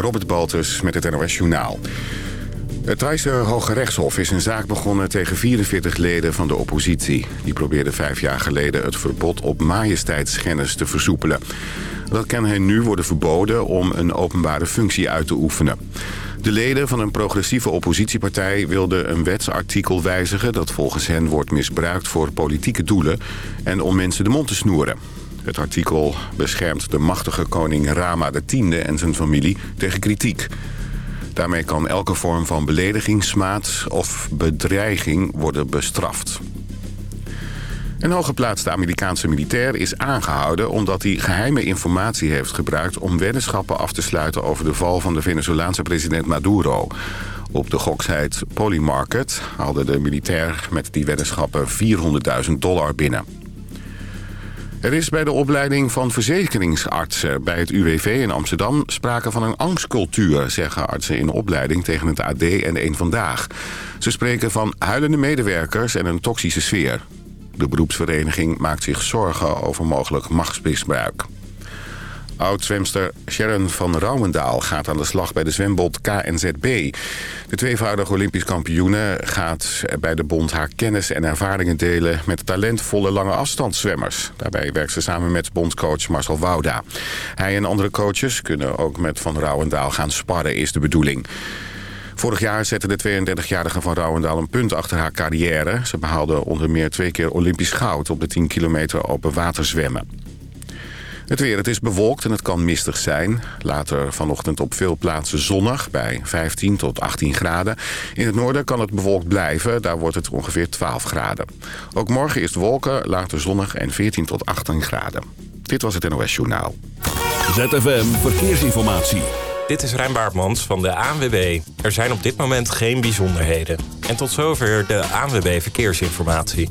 Robert Baltus met het NOS Journaal. Het Thaise Hoge Rechtshof is een zaak begonnen tegen 44 leden van de oppositie. Die probeerden vijf jaar geleden het verbod op majesteitsschennis te versoepelen. Dat kan hen nu worden verboden om een openbare functie uit te oefenen. De leden van een progressieve oppositiepartij wilden een wetsartikel wijzigen... dat volgens hen wordt misbruikt voor politieke doelen en om mensen de mond te snoeren. Het artikel beschermt de machtige koning Rama X en zijn familie tegen kritiek. Daarmee kan elke vorm van belediging, smaad of bedreiging worden bestraft. Een hooggeplaatste Amerikaanse militair is aangehouden... omdat hij geheime informatie heeft gebruikt... om weddenschappen af te sluiten over de val van de Venezolaanse president Maduro. Op de goksheid Polymarket haalde de militair met die weddenschappen 400.000 dollar binnen. Er is bij de opleiding van verzekeringsartsen bij het UWV in Amsterdam sprake van een angstcultuur, zeggen artsen in opleiding tegen het AD en een Vandaag. Ze spreken van huilende medewerkers en een toxische sfeer. De beroepsvereniging maakt zich zorgen over mogelijk machtsmisbruik. Oud-zwemster Sharon van Rouwendaal gaat aan de slag bij de zwembond KNZB. De tweevoudige Olympisch kampioene gaat bij de bond haar kennis en ervaringen delen... met talentvolle lange afstandszwemmers. Daarbij werkt ze samen met bondcoach Marcel Wouda. Hij en andere coaches kunnen ook met Van Rouwendaal gaan sparren, is de bedoeling. Vorig jaar zette de 32-jarige van Rouwendaal een punt achter haar carrière. Ze behaalde onder meer twee keer Olympisch goud op de 10 kilometer open water zwemmen. Het weer, het is bewolkt en het kan mistig zijn. Later vanochtend op veel plaatsen zonnig bij 15 tot 18 graden. In het noorden kan het bewolkt blijven, daar wordt het ongeveer 12 graden. Ook morgen is het wolken, later zonnig en 14 tot 18 graden. Dit was het NOS Journaal. ZFM Verkeersinformatie. Dit is Rijn Baartmans van de ANWB. Er zijn op dit moment geen bijzonderheden. En tot zover de ANWB Verkeersinformatie.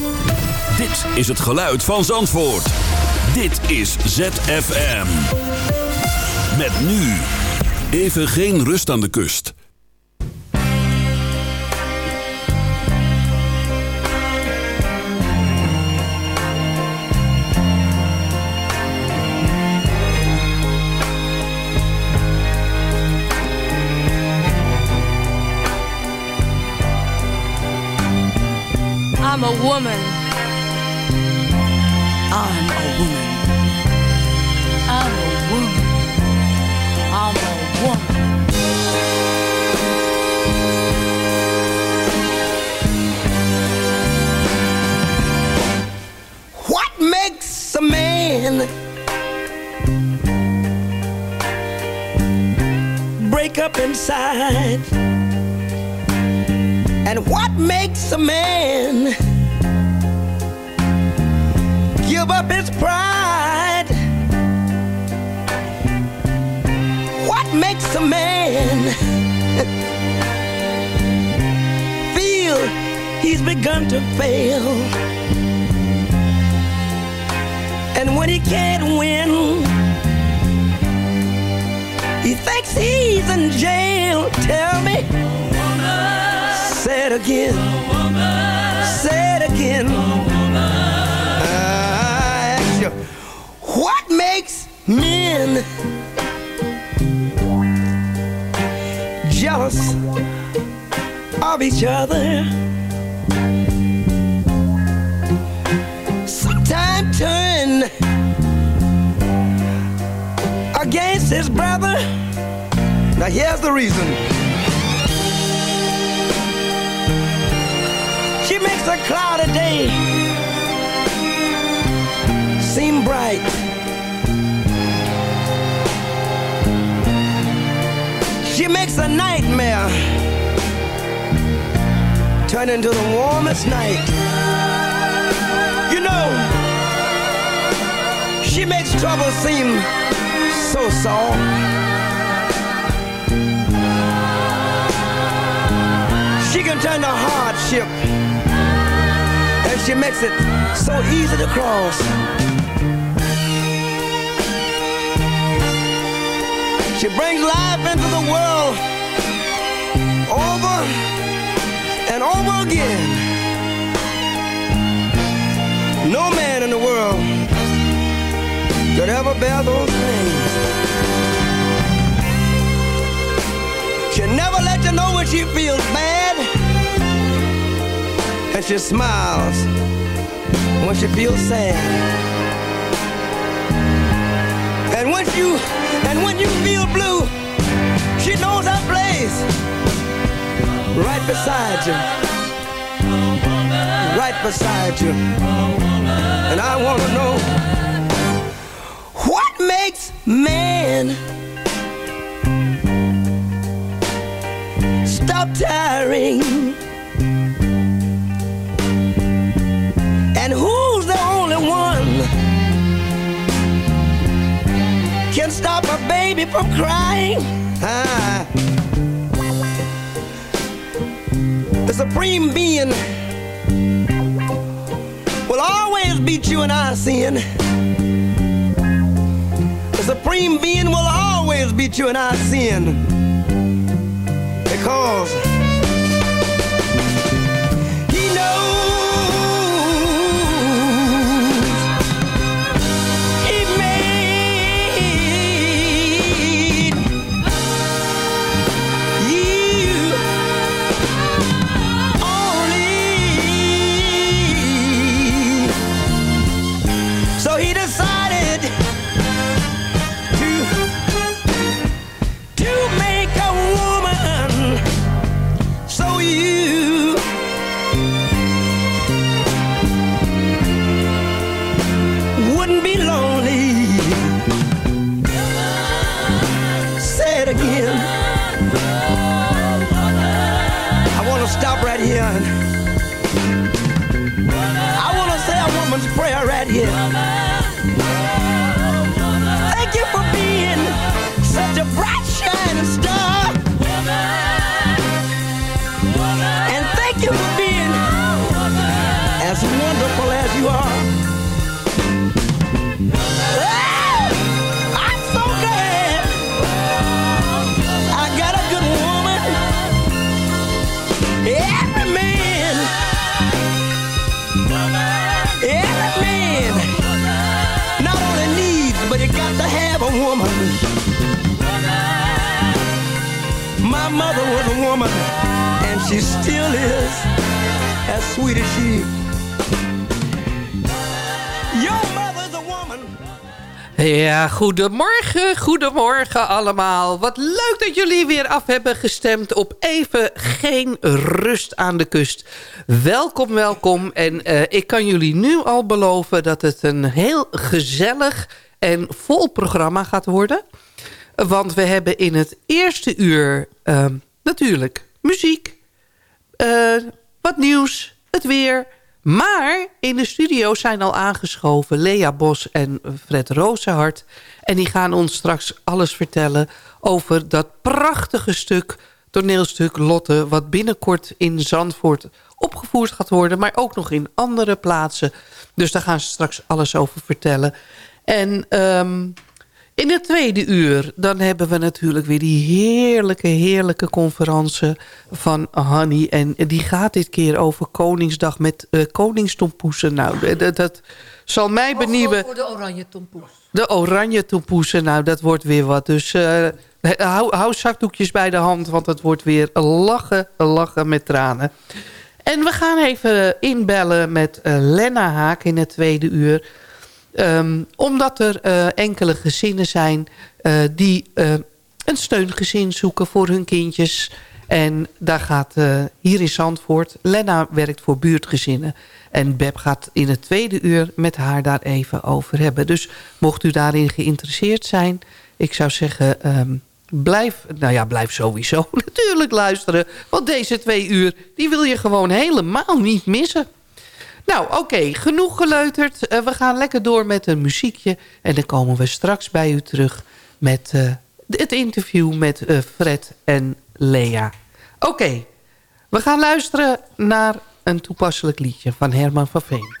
Dit is het geluid van Zandvoort. Dit is ZFM. Met nu. Even geen rust aan de kust. Makes a man feel he's begun to fail? And when he can't win, he thinks he's in jail. Tell me, again, say it again. Ask you, what makes men of each other? Sometime turn against his brother. Now here's the reason. She makes a cloudy day seem bright. She makes a nightmare turn into the warmest night. You know, she makes trouble seem so soft. She can turn the hardship and she makes it so easy to cross. She brings life into the world over and over again. No man in the world could ever bear those things. She never lets you know when she feels bad, and she smiles when she feels sad. And when you and when you feel blue, she knows that place right beside you, right beside you. And I want to know what makes man stop tiring? And who's the only one can stop a baby from crying? Ah. Supreme being will always beat you in our sin. The supreme being will always beat you in our sin. Because he knows still is as sweet as she. Your mother's a woman. Ja, goedemorgen, goedemorgen allemaal. Wat leuk dat jullie weer af hebben gestemd op even geen rust aan de kust. Welkom, welkom. En eh, ik kan jullie nu al beloven dat het een heel gezellig en vol programma gaat worden. Want we hebben in het eerste uur eh, natuurlijk muziek, eh, wat nieuws, het weer... Maar in de studio zijn al aangeschoven Lea Bos en Fred Rozenhart. En die gaan ons straks alles vertellen over dat prachtige stuk, toneelstuk Lotte... wat binnenkort in Zandvoort opgevoerd gaat worden... maar ook nog in andere plaatsen. Dus daar gaan ze straks alles over vertellen. En ehm, in het tweede uur, dan hebben we natuurlijk weer die heerlijke, heerlijke conferentie van Hanny. En die gaat dit keer over Koningsdag met uh, koningstompoesen. Nou, dat, dat zal mij benieuwen. Voor de oranje tompoes. De oranje tompoesen, nou, dat wordt weer wat. Dus uh, hou, hou zakdoekjes bij de hand, want het wordt weer lachen, lachen met tranen. En we gaan even inbellen met uh, Lena Haak in het tweede uur... Um, omdat er uh, enkele gezinnen zijn uh, die uh, een steungezin zoeken voor hun kindjes. En daar gaat hier in Zandvoort, Lena werkt voor buurtgezinnen. En Beb gaat in het tweede uur met haar daar even over hebben. Dus mocht u daarin geïnteresseerd zijn, ik zou zeggen... Um, blijf, nou ja, blijf sowieso natuurlijk luisteren. Want deze twee uur, die wil je gewoon helemaal niet missen. Nou, oké, genoeg geleuterd. Uh, we gaan lekker door met een muziekje. En dan komen we straks bij u terug met eh, het interview met eh, Fred en Lea. Oké, we gaan luisteren naar een toepasselijk liedje van Herman van Veen.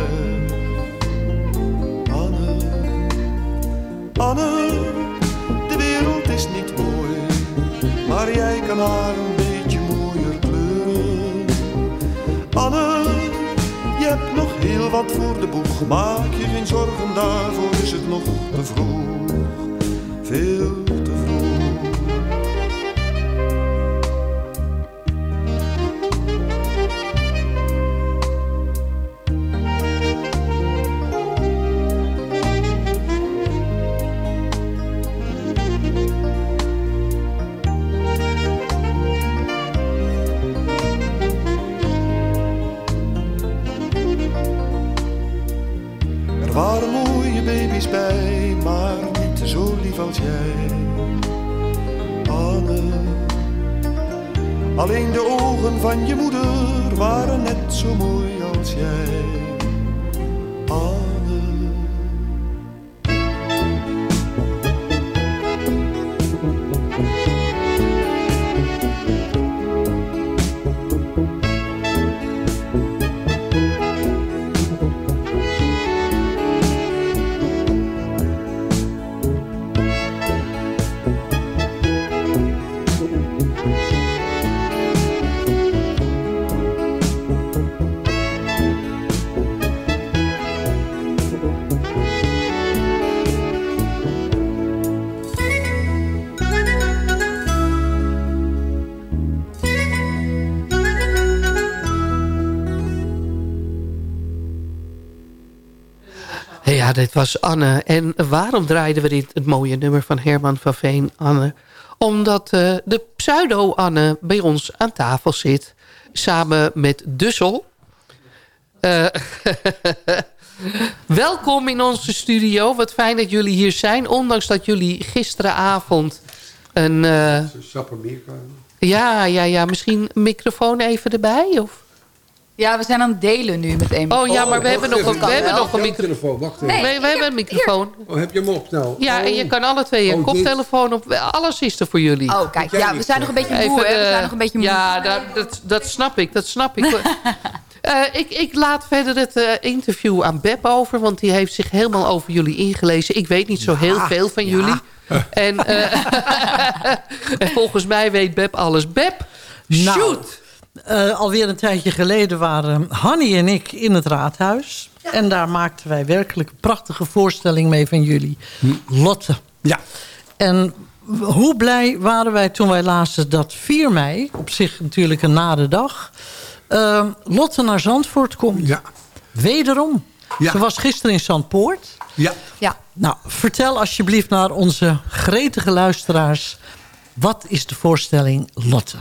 jij kan haar een beetje mooier kleuren. Anne, je hebt nog heel wat voor de boeg, maak je geen zorgen, daarvoor is het nog te vroeg, Ja, dit was Anne. En waarom draaiden we dit het mooie nummer van Herman van Veen, Anne? Omdat eh, de pseudo-Anne bij ons aan tafel zit. Samen met Dussel. Eh, welkom in onze studio. Wat fijn dat jullie hier zijn. Ondanks dat jullie gisteravond een... eh, ja, ja, ja. Misschien een microfoon even erbij? Of? Ja, we zijn aan het delen nu met een Oh ja, maar we hebben nog een, we hebben nog een microfoon. wacht even. Nee. we, we hebben een microfoon. Oh, heb je hem op nou? Ja, en je kan alle twee een Oh, koptelefoon op. Alles is er voor jullie. Oh, kijk, ja, we zijn nog een beetje moe, hè? We zijn nog een beetje moe. Ja, dat, dat, dat snap ik, dat snap ik. Eh, ik. Ik laat verder het eh, interview aan Beb over, want die heeft zich helemaal over jullie ingelezen. Ik weet niet zo heel veel van jullie. En, eh, en volgens mij weet Beb alles. Beb, Nou, Eh, alweer een tijdje geleden waren Hanny en ik in het raadhuis. En daar maakten wij werkelijk een prachtige voorstelling mee van jullie. Lotte. Ja. En hoe blij waren wij toen wij lazen dat 4 mei... op zich natuurlijk een nare dag... Ehm, Lotte naar Zandvoort komt. Ja. Wederom. Ja. Ze was gisteren in Zandpoort. Ja. Ja. Nou, vertel alsjeblieft naar onze gretige luisteraars... wat is de voorstelling Lotte?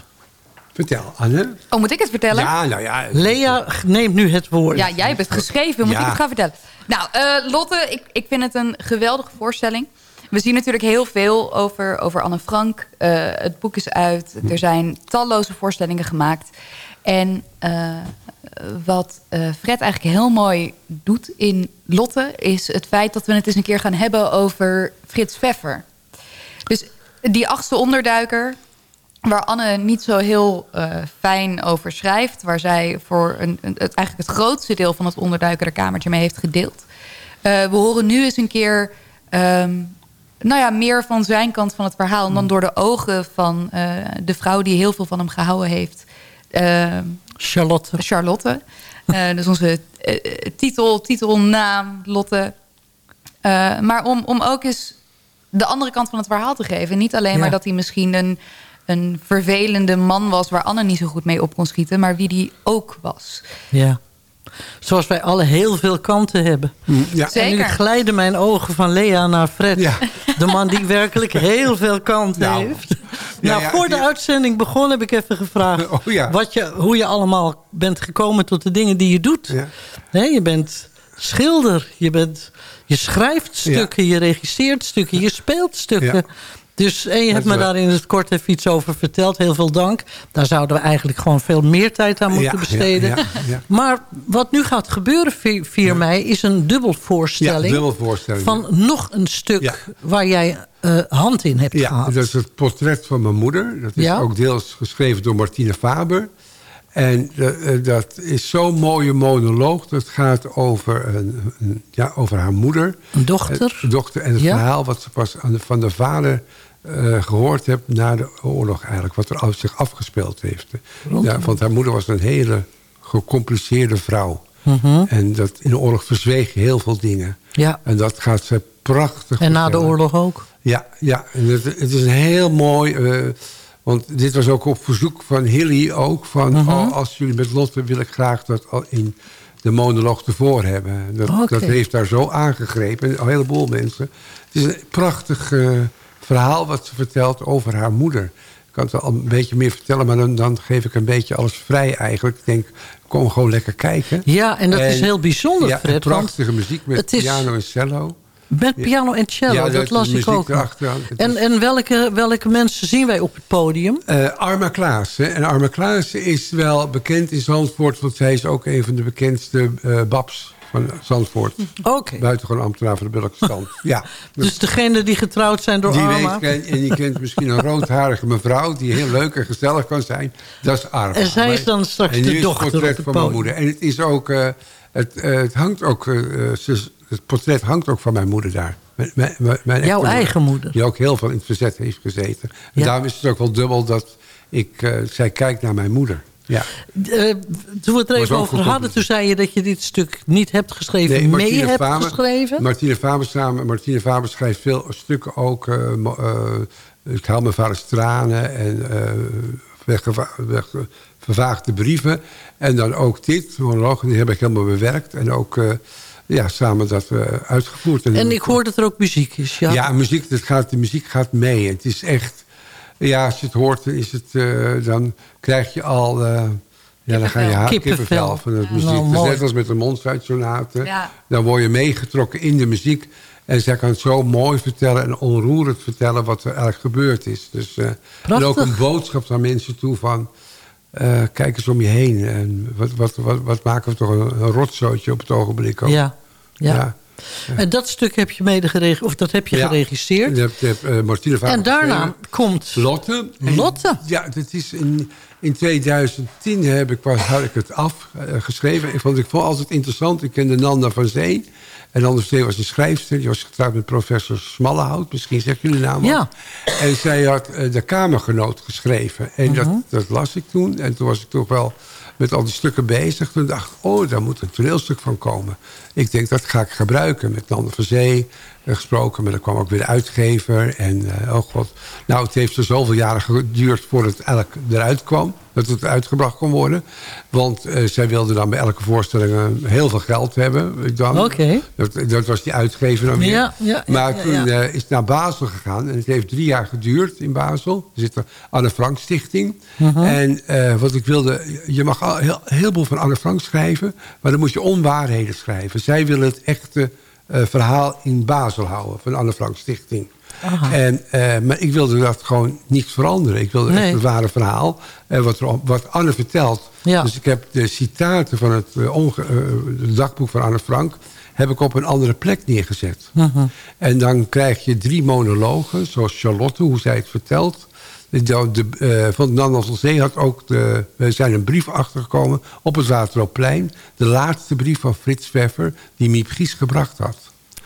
Vertel, Anne. Oh, moet ik het vertellen? Ja, nou ja. Lea neemt nu het woord. Ja, jij hebt het geschreven. Moet Ja. ik het gaan vertellen? Nou, eh, Lotte, ik, ik vind het een geweldige voorstelling. We zien natuurlijk heel veel over, over Anne Frank. Eh, het boek is uit. Er zijn talloze voorstellingen gemaakt. En eh, wat eh, Fred eigenlijk heel mooi doet in Lotte... is het feit dat we het eens een keer gaan hebben over Frits Pfeffer. Dus die achtste onderduiker waar Anne niet zo heel eh, fijn over schrijft... waar zij voor een, een- het, eigenlijk het grootste deel van het onderduikerkamertje mee heeft gedeeld. Eh, we horen nu eens een keer ehm, nou ja, meer van zijn kant van het verhaal... en dan door de ogen van eh, de vrouw die heel veel van hem gehouden heeft... Ehm, Charlotte. Charlotte. Dus onze titel, titelnaam, Lotte. Maar om, om ook eens de andere kant van het verhaal te geven. Niet alleen Ja. maar dat hij misschien een, een vervelende man was... waar Anne niet zo goed mee op kon schieten... maar wie die ook was. Ja. Zoals wij alle heel veel kanten hebben. Ja. En nu Zeker. glijden mijn ogen van Lea naar Fred. Ja. De man die werkelijk heel veel kanten Nou. heeft. Ja, nou, ja, voor de uitzending begon heb ik even gevraagd... Oh, ja. wat je, hoe je allemaal bent gekomen tot de dingen die je doet. Ja. Nee, je bent schilder, je, bent, je schrijft stukken, je regisseert stukken, je speelt stukken. Dus, en je Dat hebt me daar in het kort even iets over verteld. Heel veel dank. Daar zouden we eigenlijk gewoon veel meer tijd aan moeten Ja, besteden. ja, ja, ja. Maar wat nu gaat gebeuren, 4, 4 mei, is een dubbelvoorstelling. Dubbelvoorstelling. Van nog een stuk waar jij eh, hand in hebt Ja, gehad. dat is het portret van mijn moeder. Dat is ook deels geschreven door Martine Faber. En eh, eh, dat is zo'n mooie monoloog. Dat gaat over, een, een- ja, over haar moeder. Een dochter. Eh, dochter en het Ja. verhaal wat ze pas aan de- van de vader eh, gehoord heeft... na de oorlog eigenlijk, wat er zich afgespeeld heeft. Ja, want haar moeder was een hele gecompliceerde vrouw. Mhm. En dat, in de oorlog verzweeg heel veel dingen. Ja. En dat gaat ze prachtig En na de oorlog ook. Ja, ja. En het, het is een heel mooi... eh, want dit was ook op verzoek van Hilly ook. Van, Mhm. oh, als jullie met Lotte wil ik graag dat al in de monoloog ervoor hebben. Dat, dat heeft daar zo aangegrepen. Een heleboel mensen. Het is een prachtig eh, verhaal wat ze vertelt over haar moeder. Ik kan het wel al een beetje meer vertellen, maar dan, dan geef ik een beetje alles vrij eigenlijk. Ik denk, kom gewoon lekker kijken. Ja, en dat is heel bijzonder, ja, Fred, prachtige muziek met piano en cello. Met piano en cello, Ja, dat, dat las ik ook En, en welke, welke mensen zien wij op het podium? Eh, Arma Klaassen. En Arma Klaassen is wel bekend in Zandvoort... want zij is ook een van de bekendste eh, babs van Zandvoort. Oké. Buitengewoon ambtenaar van de Billijkse stand. Ja. Dus degene die getrouwd zijn door die Arma. weet, en je kent misschien een roodharige mevrouw... die heel leuk en gezellig kan zijn. Dat is Arma. En zij is dan straks en de dochter het portret van mijn moeder. En het is ook... eh, het, eh, het hangt ook... ze- het portret hangt ook van mijn moeder daar. Mijn, mijn, Jouw eigen moeder. Die ook heel veel in het verzet heeft gezeten. En Ja. daarom is het ook wel dubbel dat ik... zij kijkt naar mijn moeder. Ja. Eh, toen we het er even over hadden, toen zei je dat je dit stuk niet hebt geschreven, Nee, mee Martine hebt Faber- geschreven. Martine Faber samen. Martine Faber schrijft veel stukken ook. eh, mo- eh, ik haal mijn vaders tranen en vervaagde brieven. En dan ook dit, monoloog, die heb ik helemaal bewerkt. En ook ja, samen dat eh, uitgevoerd. En ik hoor dat er ook muziek is. Ja, Ja, muziek, dat gaat, de muziek gaat mee. Het is echt... Ja, als je het hoort, dan, is het, eh, dan krijg je al... eh, ja, dan ga je haar Kippenvel. van het Ja. muziek. Nou, Het is mooi. net als met de Mondsuitsonate. Ja. Dan word je meegetrokken in de muziek. En zij kan het zo mooi vertellen en onroerend vertellen wat er eigenlijk gebeurd is. Dus, eh, en ook een boodschap naar mensen toe van... eh, kijk eens om je heen. En wat, wat, wat, wat maken we toch een, een rotzootje op het ogenblik ook. ja, ja. Ja. En dat stuk heb je mede of dat heb je Ja. geregisseerd. Je hebt, je hebt, eh, Martine En daarna komt Lotte. En- Lotte. Ja, dat is in, in 2010 heb ik, pas, had ik het afgeschreven. ik vond ik vond het altijd interessant. Ik kende Nanda van Zee. En Nanda van Zee was een schrijfster. Die was getrouwd met professor Smallehout. Misschien zegt jullie naam. Ja. En zij had eh, de Kamergenoot geschreven. En dat, Mhm. dat las ik toen. En toen was ik toch wel met al die stukken bezig. Toen dacht ik, oh, daar moet een toneelstuk van komen. Ik denk, dat ga ik gebruiken. Met Nanda van Zee eh, gesproken. Maar er kwam ook weer de uitgever. En eh, oh god. Nou, het heeft er zoveel jaren geduurd voordat het eigenlijk eruit kwam. dat het uitgebracht kon worden. Want eh, zij wilden dan bij elke voorstelling heel veel geld hebben. dan. Oké. Dat, dat was die uitgever dan weer. Ja, ja, ja, maar ja, toen is het naar Basel gegaan. En het heeft drie jaar geduurd in Basel. Er zit de Anne Frank Stichting. Mhm. En wat ik wilde... Je mag al heel, heel veel van Anne Frank schrijven. Maar dan moet je onwaarheden schrijven. Zij willen het echte eh, verhaal in Basel houden. Van Anne Frank Stichting. Aha. En, eh, maar ik wilde dat gewoon niets veranderen. Ik wilde Nee. echt het ware verhaal. eh, wat, er, wat Anne vertelt. Ja. Dus ik heb de citaten van het het dagboek van Anne Frank... heb ik op een andere plek neergezet. Mhm. En dan krijg je drie monologen, zoals Charlotte, hoe zij het vertelt. De, de, eh, van Nan Zee had ook de, we zijn een brief achtergekomen op het Waterloopplein. De laatste brief van Frits Pfeffer die Miep Gies gebracht had.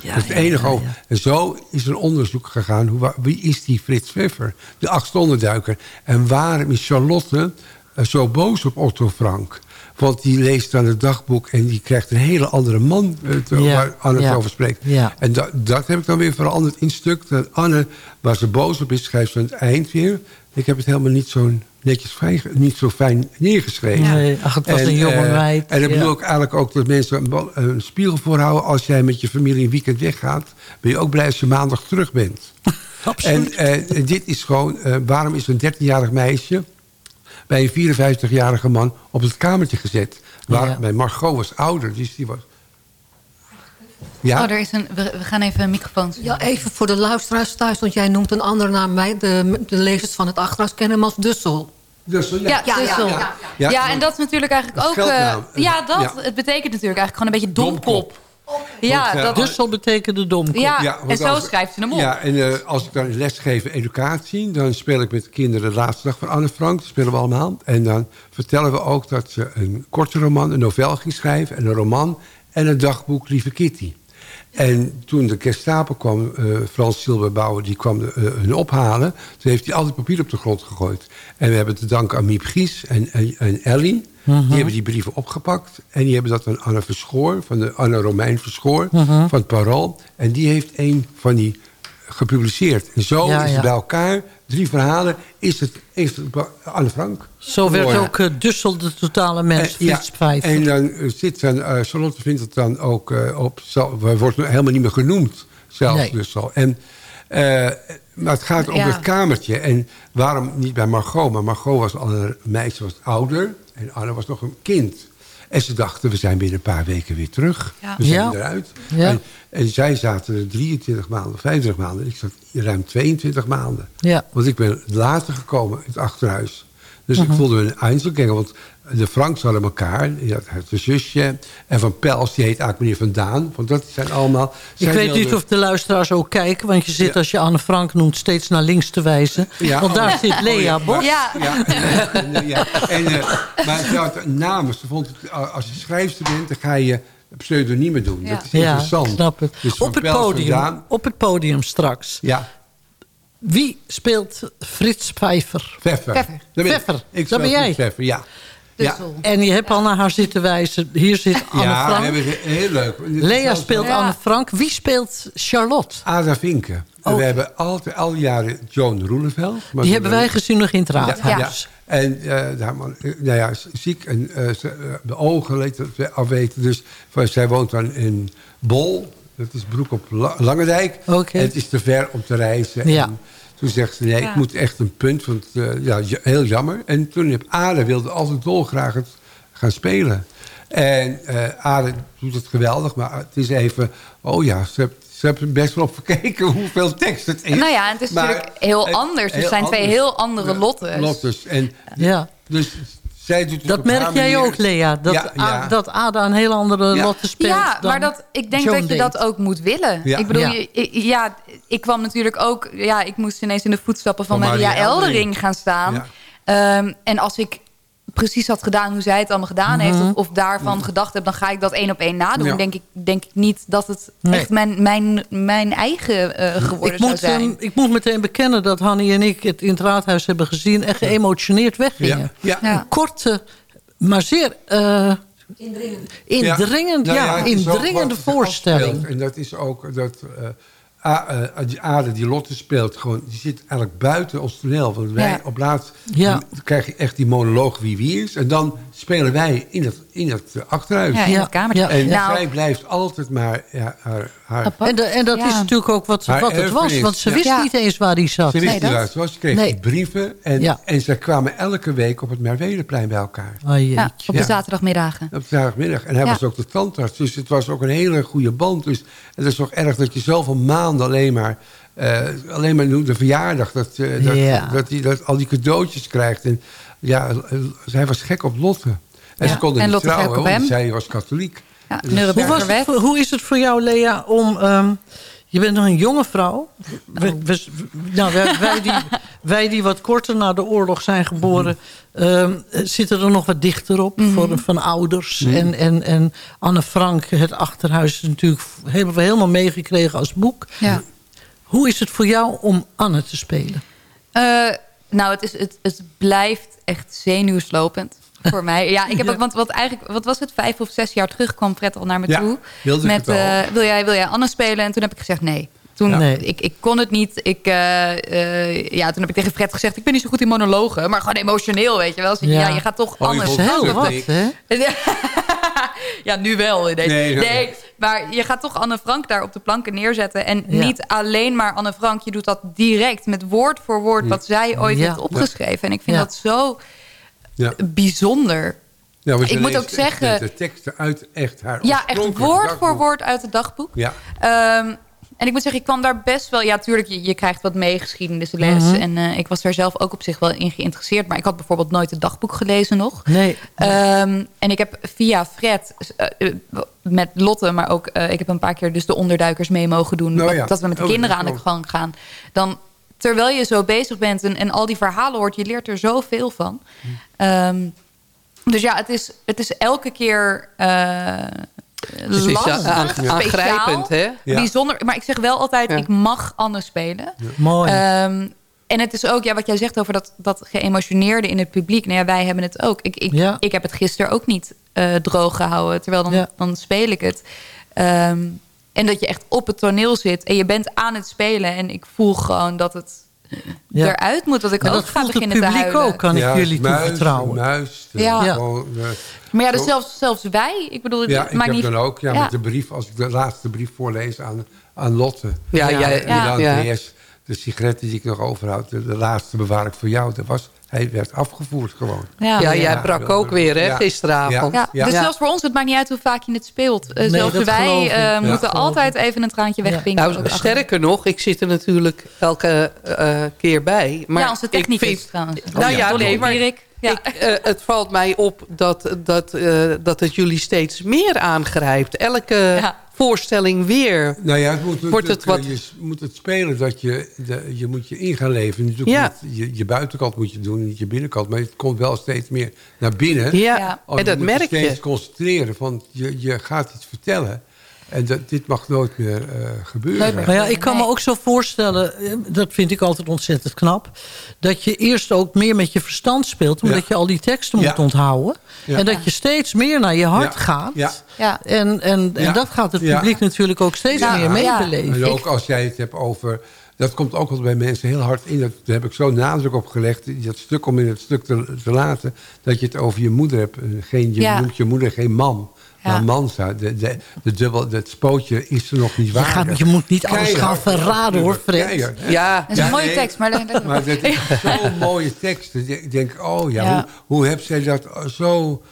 dat is het enige ja, over. En zo is er onderzoek gegaan. Hoe, wie is die Frits Pfeffer? De achtstonnenduiker. En waarom is Charlotte eh, zo boos op Otto Frank? Want die leest dan het dagboek en die krijgt een hele andere man eh, te, Ja, waar Anne het over spreekt. ja. En dat, dat heb ik dan weer veranderd in stuk. Dat Anne, waar ze boos op is, schrijft ze aan het eind weer. Ik heb het helemaal niet zo netjes fijn, niet zo fijn neergeschreven. Nee, ach, het was een jonge eh, meid, En ja. bedoel ik eigenlijk ook dat mensen een, spiegel voorhouden. Als jij met je familie een weekend weggaat... ben je ook blij als je maandag terug bent. Absoluut. En eh, dit is gewoon... waarom is een 13-jarig meisje... bij een 54-jarige man op het kamertje gezet? Waar, Ja. Bij Margot was ouder, dus die was... Ja? Oh, er is een, we, we gaan even een microfoon zien. Ja, even voor de luisteraars thuis, want jij noemt een andere naam mij. De, de lezers van het Achterhuis kennen hem als Dussel. Dus, ja. Ja, Ja, Dussel. ja, Ja, ja, ja. en dat is natuurlijk eigenlijk Dat ook... eh, ja, dat. Ja. Het betekent natuurlijk eigenlijk gewoon een beetje domkop. Ja, Want, eh, dat, Dussel betekende domkop. ja, en zo als- schrijft ze hem op. Ja, en eh, als ik dan les geef educatie... dan speel ik met de kinderen de laatste dag van Anne Frank. Dat spelen we allemaal. En dan vertellen we ook dat ze een korte roman, een novel ging schrijven... en een roman en een dagboek Lieve Kitty. En toen de Gestapo kwam, eh, Frans Silberbouwer, die kwam de, eh, hun ophalen. Toen heeft hij al die papier op de grond gegooid. En we hebben te danken aan Miep Gies en, en, en Ellie. Die hebben die brieven opgepakt. En die hebben dat aan Anne Verschoor, van de Anne Romein Verschoor, van het Parool. En die heeft een van die gepubliceerd. En zo Ja, is het ja. bij elkaar, drie verhalen, is het, is het Anne Frank. Zo werd ook eh, Dussel de totale mens, En, ja, en dan eh, zit dan, eh, Charlotte vindt het dan ook op, hij wordt helemaal niet meer genoemd, zelfs Nee. dus al. En, eh, maar het gaat om Ja. het kamertje. En waarom niet bij Margot? Maar Margot was al een meisje, was ouder. En Anne was nog een kind. En ze dachten, we zijn binnen een paar weken weer terug. Ja. We zijn Ja. eruit. Ja. En, en zij zaten er 23 maanden, 25 maanden. Ik zat ruim 22 maanden. Ja. Want ik ben later gekomen in het achterhuis. Dus Mhm. ik voelde me een Einzelganger. Want de Franks hadden elkaar. Een zusje. En Van Pels, die heet eigenlijk meneer Van Daan. Want dat zijn allemaal... Ik weet niet of de luisteraars ook kijken... want je zit Ja. als je Anne Frank noemt steeds naar links te wijzen. Ja, want daar oh. zit Lea Oh, Bos. Ja. Ja, en, en, ja. En, eh, maar ze had namen. Ze vond het, eh, als je schrijfster bent, dan ga je pseudoniemen doen. Ja. Dat is Ja, interessant. ik snap het. Dus op, het Pels, podium, Daan- op het podium straks. Ja, Wie speelt Frits Pfeiffer? Pfeffer. Pfeffer. Dat ben ik. Pfeffer, Ik dat speel ben jij. Pfeffer, ja. Ja. En je hebt al naar haar zitten wijzen. Hier zit Anne Ja, Frank. hebben het heel leuk. Lea speelt Ja. Anne Frank. Wie speelt Charlotte? Ada Vinken. En Oh. we hebben altijd al die jaren Joan Roeleveld. Maar Die hebben wij gezien nog in het Ja, raadhuis. ja. En eh daar man, eh, nou ja, is ziek en eh, de ogen afweten. Dus van, zij woont dan in Bol. Dat is Broek op La- Langendijk. En het is te ver om te reizen. Ja. En toen zegt ze, nee, Ja. ik moet echt een punt. Want eh, ja, heel jammer. En toen heb Ada wilde altijd dolgraag het gaan spelen. En eh Ada doet het geweldig. Maar het is even, oh ja, ze heeft, ze er best wel op gekeken hoeveel tekst het is. Nou ja, het is Maar natuurlijk heel anders. Het heel zijn twee heel andere lottes. Lottes. En Ja. dus zij doet het Dat op haar merk jij ook, Lea. Dat, Ja, ja. A- dat Ada een heel andere Ja. Lotte speelt Ja, dan maar dat, ik denk dat je deed. dat ook moet willen. Ja. Ik bedoel, Ja. ja, ik kwam natuurlijk ook... Ja, ik moest ineens in de voetstappen van, Van Maria, Maria Eldering. Gaan staan. Ja. Ehm, en als ik precies had gedaan hoe zij het allemaal gedaan heeft... of, of daarvan gedacht heb, dan ga ik dat één op één nadoen. Ja. Denk, ik, denk ik niet dat het Nee. echt mijn, mijn, mijn eigen eh, geworden Ik zou moet, zijn. ik moet meteen bekennen dat Hanny en ik het in het raadhuis hebben gezien... en geëmotioneerd weggingen. Ja, ja. Ja. Een korte, maar zeer eh, indringend, ja, Nou is ook indringende voorstelling. En dat is ook dat eh, Ade die Lotte speelt, gewoon, die zit eigenlijk buiten ons toneel. Want wij Ja. op laatst Ja. dan krijg je echt die monoloog wie wie is. En dan spelen wij in het, in het achterhuis. Ja, in het kamertje. Ja. En Nou- zij blijft altijd maar ja, haar... haar En, de- en dat Ja. is natuurlijk ook wat, Haar wat het was. Want ze wist Ja. niet eens waar hij zat. ze wist Nee, niet dat- waar het was. Ze kreeg Nee. die brieven. En, Ja. en ze kwamen elke week op het Merwedenplein bij elkaar. Oh. Ja, op de Ja. zaterdagmiddagen. Op zaterdagmiddag. En hij Ja. was ook de tandarts. Dus het was ook een hele goede band. Dus het is toch erg dat je zoveel maanden alleen maar... eh, alleen maar de verjaardag, dat, eh, dat, Ja. dat, hij dat al die cadeautjes krijgt. En ja, eh, hij was gek op Lotte. En Ja. ze konden En niet Lotte trouwen, want zij was katholiek. Ja, Dus- Hoe, was hoe is het voor jou, Lea, om... ehm, je bent nog een jonge vrouw. We- we- nou, wij, wij die, wij die wat korter na de oorlog zijn geboren... ehm, zitten er nog wat dichter op Mhm. voor, van ouders. En, en, en Anne Frank, het achterhuis, is natuurlijk, hebben we helemaal meegekregen als boek. Ja. Hoe is het voor jou om Anne te spelen? Eh, nou, het, is, het, het blijft echt zenuwslopend voor mij. Ja, ik heb Ja. ook, want wat eigenlijk, wat was het, vijf of zes jaar terug kwam Fred al naar me Ja, toe. wilde ik met, eh, wil, jij, wil jij Anne spelen? En toen heb ik gezegd nee. Toen, Ja. Nee. ik, ik kon het niet. Ik, eh, eh, ja, toen heb ik tegen Fred gezegd... ik ben niet zo goed in monologen, maar gewoon emotioneel, weet je wel. Dus Ja. ja. je gaat toch Oh, het heel wat, hè? ja, nu wel. Nee, nee. Maar je gaat toch Anne Frank daar op de planken neerzetten. En Ja. niet alleen maar Anne Frank. Je doet dat direct met woord voor woord wat zij ooit Ja. heeft opgeschreven. En ik vind Ja. dat zo Ja. bijzonder. Ja, Ik moet ook zeggen- De, de teksten uit echt haar Ja, echt woord dagboek. voor woord uit het dagboek. Ja. Ehm, en ik moet zeggen, ik kwam daar best wel... Ja, tuurlijk, je, je krijgt wat mee geschiedenisles. Mhm. En eh, ik was daar zelf ook op zich wel in geïnteresseerd. Maar ik had bijvoorbeeld nooit het dagboek gelezen nog. Nee. Ehm, en ik heb via Fred, eh, eh, met Lotte, maar ook... eh, ik heb een paar keer dus de onderduikers mee mogen doen. Nou dat, ja. dat we met de Oh, kinderen aan de gang gaan. Dan, terwijl je zo bezig bent en, en al die verhalen hoort... je leert er zoveel van. Ehm, dus ja, het is, het is elke keer... lastig, speciaal, aangrijpend, hè? Ja. Bijzonder. Maar ik zeg wel altijd, Ja. ik mag Anne spelen. Mooi. Ehm, en het is ook, ja, wat jij zegt over dat, dat geëmotioneerde in het publiek. Nou ja, wij hebben het ook. Ik, ik, Ja. ik heb het gisteren ook niet eh, droog gehouden. Terwijl dan, Ja. dan speel ik het. Ehm, en dat je echt op het toneel zit. En je bent aan het spelen. En ik voel gewoon dat het Ja. eruit moet. Dat ik en ook dat ga voelt het beginnen te publiek huilen. ook, kan ik Ja, jullie muis, toevertrouwen. Muis, de- Ja. gewoon, eh, Maar ja, dus zelfs, zelfs wij. Ik bedoel, Ja, ik heb niet... dan ook, ja, Ja. met de brief, als ik de laatste brief voorlees aan, aan Lotte. Ja, ja, En ja. dan ja. PS, de sigaretten die ik nog overhoud, de, de laatste bewaar ik voor jou. Dat was, hij werd afgevoerd gewoon. Ja. Ja, Ja. jij brak ook weer, hè, Ja. gisteravond. Ja. dus zelfs voor ons, het maakt niet uit hoe vaak je het speelt. Nee, zelfs wij eh, Ja. moeten altijd even een traantje Ja. wegpinken. Nou, sterker nog, ik zit er natuurlijk elke eh, keer bij. Maar ja, onze ik technicus vind- trouwens. Nou ja, Dolly nee, maar. Ja. ik, eh, het valt mij op dat, dat, eh, dat het jullie steeds meer aangrijpt. Elke Ja. Voorstelling weer. Nou ja, het moet, Wordt het wat- je moet het spelen dat je, de, je moet je in gaan leven. Natuurlijk Ja. niet je, je buitenkant moet je doen, niet je binnenkant. Maar het komt wel steeds meer naar binnen. Ja, Ja. Oh, en dat moet je merk steeds je. concentreren, want je, je gaat iets vertellen. En dat, dit mag nooit meer eh, gebeuren. Meer. Maar ja, ik kan me Nee. ook zo voorstellen, eh, dat vind ik altijd ontzettend knap... dat je eerst ook meer met je verstand speelt... omdat Ja. je al die teksten Ja. moet onthouden. Ja. En dat je steeds meer naar je hart Ja. gaat. Ja. Ja. En, en, en Ja. dat gaat het Ja. publiek natuurlijk ook steeds Ja. meer Ja. meebeleven. En ook als jij het hebt over... Dat komt ook wel bij mensen heel hard in. Dat, daar heb ik zo nadruk op gelegd. Dat stuk om in het stuk te, te laten. Dat je het over je moeder hebt. Eh, Geen, je Ja. noemt je moeder geen man. Ja. Maar mansa. De, de, de dubbel, het spootje is er nog niet Je, waar. gaat, je moet niet alles gaan verraden hoor, Fred. Hè? Ja, Dat is een Ja, mooie nee. tekst, maar... Maar dat is zo'n mooie tekst. Ik denk, oh ja, Ja. Hoe, hoe heb zij dat zo...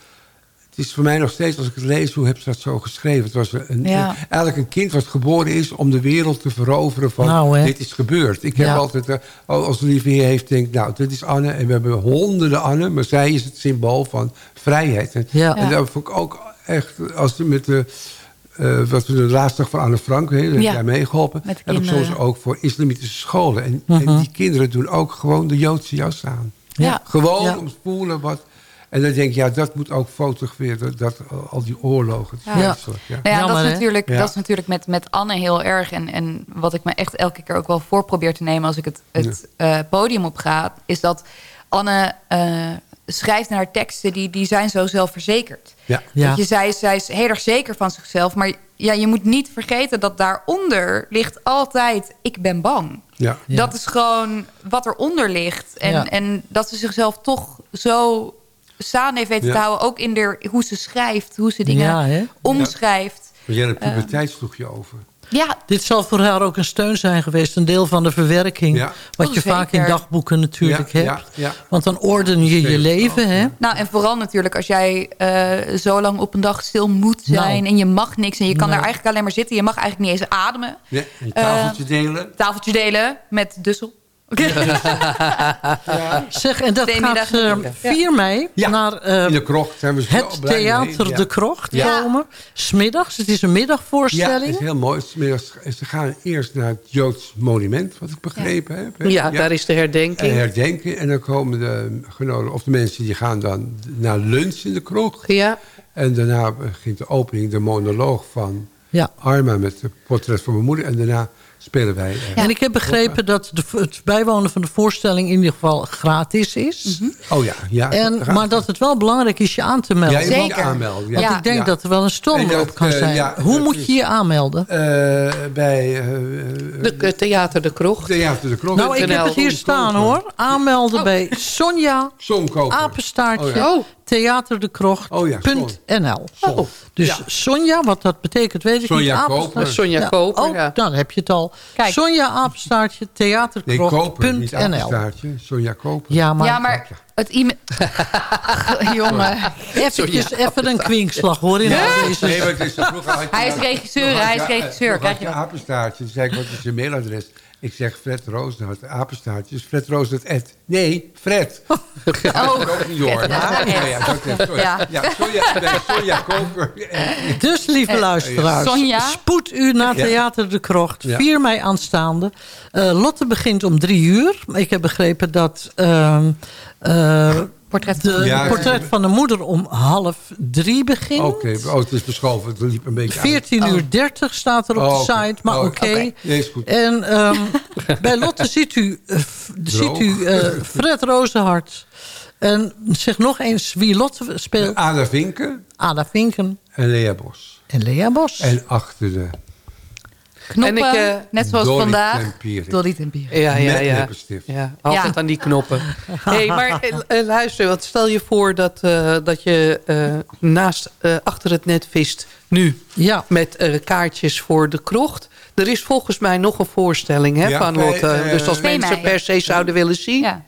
Het is voor mij nog steeds, als ik het lees, hoe heb ze dat zo geschreven? Het was een, Ja. eigenlijk een kind wat geboren is om de wereld te veroveren van Nou, dit is gebeurd. Ik heb Ja. altijd, eh, als Olivier heeft, denk ik, nou, dit is Anne. En we hebben honderden Anne, maar zij is het symbool van vrijheid. En, Ja. en dat vond ik ook echt, als met de... eh, wat we de laatste dag van Anne Frank, hè, daar heb Ja. jij meegeholpen. Heb ik kinderen. soms ook voor islamitische scholen. En, Mhm. en die kinderen doen ook gewoon de Joodse jas aan. Ja. Gewoon Ja. om te voelen wat... En dan denk ik, ja, dat moet ook fotograferen. Dat, dat, al die oorlogen. Ja. ja. Nou ja, Jammer, dat, hè? is natuurlijk, Ja. dat is natuurlijk met, met Anne heel erg. En, en wat ik me echt elke keer ook wel voor probeer te nemen... als ik het, het eh, podium op ga... is dat Anne... eh, schrijft naar haar teksten, die, die zijn zo zelfverzekerd. Ja. Ja. Dat je, zij, is- zij is heel erg zeker van zichzelf. Maar ja, je moet niet vergeten dat daaronder ligt altijd... ik ben bang. Ja. Dat is gewoon wat eronder ligt. En, Ja. en dat ze zichzelf toch zo staan heeft weten Ja. te houden. Ook in de, hoe ze schrijft, hoe ze dingen Ja, hè? omschrijft. Maar jij hebt Eh. puberteit sloeg je over. Ja, Dit zal voor haar ook een steun zijn geweest. Een deel van de verwerking. Ja. Wat Oh, je vaak in dagboeken natuurlijk Ja, hebt. ja, ja. Want dan orden je je leven. Hè? nou en vooral natuurlijk als jij eh, zo lang op een dag stil moet zijn... Nou. en je mag niks en je kan Nee. daar eigenlijk alleen maar zitten. Je mag eigenlijk niet eens ademen. Ja, een tafeltje delen. Tafeltje delen met Dussel. Zeg, en dat gaat middagen. eh, 4 mei Ja, naar eh, In de krocht zijn we zo het. Theater Ja. De Krocht Ja. komen. Smiddags, het is een Ja, middagvoorstelling. het is heel mooi. Smiddags- Ze gaan eerst naar het Joods monument, wat ik begrepen heb. hè? Ja, daar is de En herdenking. herdenken. En dan komen de genodigden, of de mensen die gaan dan naar lunch in de kroeg. Ja, En daarna begint de opening, de monoloog van Ja. Arma met het portret van mijn moeder. En daarna spelen wij. eh, En ik heb begrepen dat de, het bijwonen van de voorstelling in ieder geval gratis is. Oh ja, ja. En, maar dat het wel belangrijk is je aan te ja, melden. moet je Zeker. aanmelden. Ja. Want Ja. ik denk Ja. dat er wel een En stormloop dat, kan eh, zijn. ja, Hoe moet is- je je aanmelden? Eh, bij de, het Theater De Krocht. Theater de Krocht. nou, ik heb het hier staan hoor. Aanmelden bij Sonja, apenstaartje, Oh, ja. Oh. theaterdekrocht.nl. Oh ja. Oh, Dus Ja. Sonja, wat dat betekent, weet ik Sonja niet. Koper. Sonja Koper, Oh, ja. dan heb je het al. Kijk. Sonja, apenstaartje, Nee, theaterkrocht.nl. apenstaartje. Sonja Koper. Ja, maar, ja, maar het e-mail... Jongen. eventjes, even een kwinkslag hoor. In deze. Nee, maar het is vroeger had je Hij is regisseur, hij is regisseur, had je apenstaartje. Toen zei ik, wat is je mailadres? Ik zeg Fred Roosnaert, apenstaartje. Dus Fred Roosnaert, at- Nee, Fred. Oh, ook niet hoor. Ja, Ja, ja, Sonja, Sonja Koper. Dus lieve luisteraars, Sonja? spoed u naar. Theater de Krocht. Ja. 4 mei aanstaande. Eh, Lotte begint om drie uur. Ik heb begrepen dat... ehm, eh, Portret de Ja, portret van de moeder om half drie begint. Oké, oh, het is beschoven. Het liep een beetje uit. 14 uur 30 staat er op Oh, de site, maar Oh, oké. Nee. En ehm, bij Lotte ziet u, eh, ziet u eh, Fred Rozenhart. En zeg nog eens wie Lotte speelt. Ada Vinken Ada Vinken en Lea Bos. en Lea Bos. En achter de knoppen, En ik, eh, net zoals Dolly vandaag. Tempierik. Dolly Tempierik. Ja, ja, Met ja. ja altijd Ja. aan die knoppen. hey, maar eh, eh, luister, wat stel je voor dat, eh, dat je eh, naast, eh, achter het net vist nu Ja. met eh, kaartjes voor de krocht. Er is volgens mij nog een voorstelling hè, Ja, van Lotte. eh, dus als 2 mensen mei. per se zouden willen zien. Ja.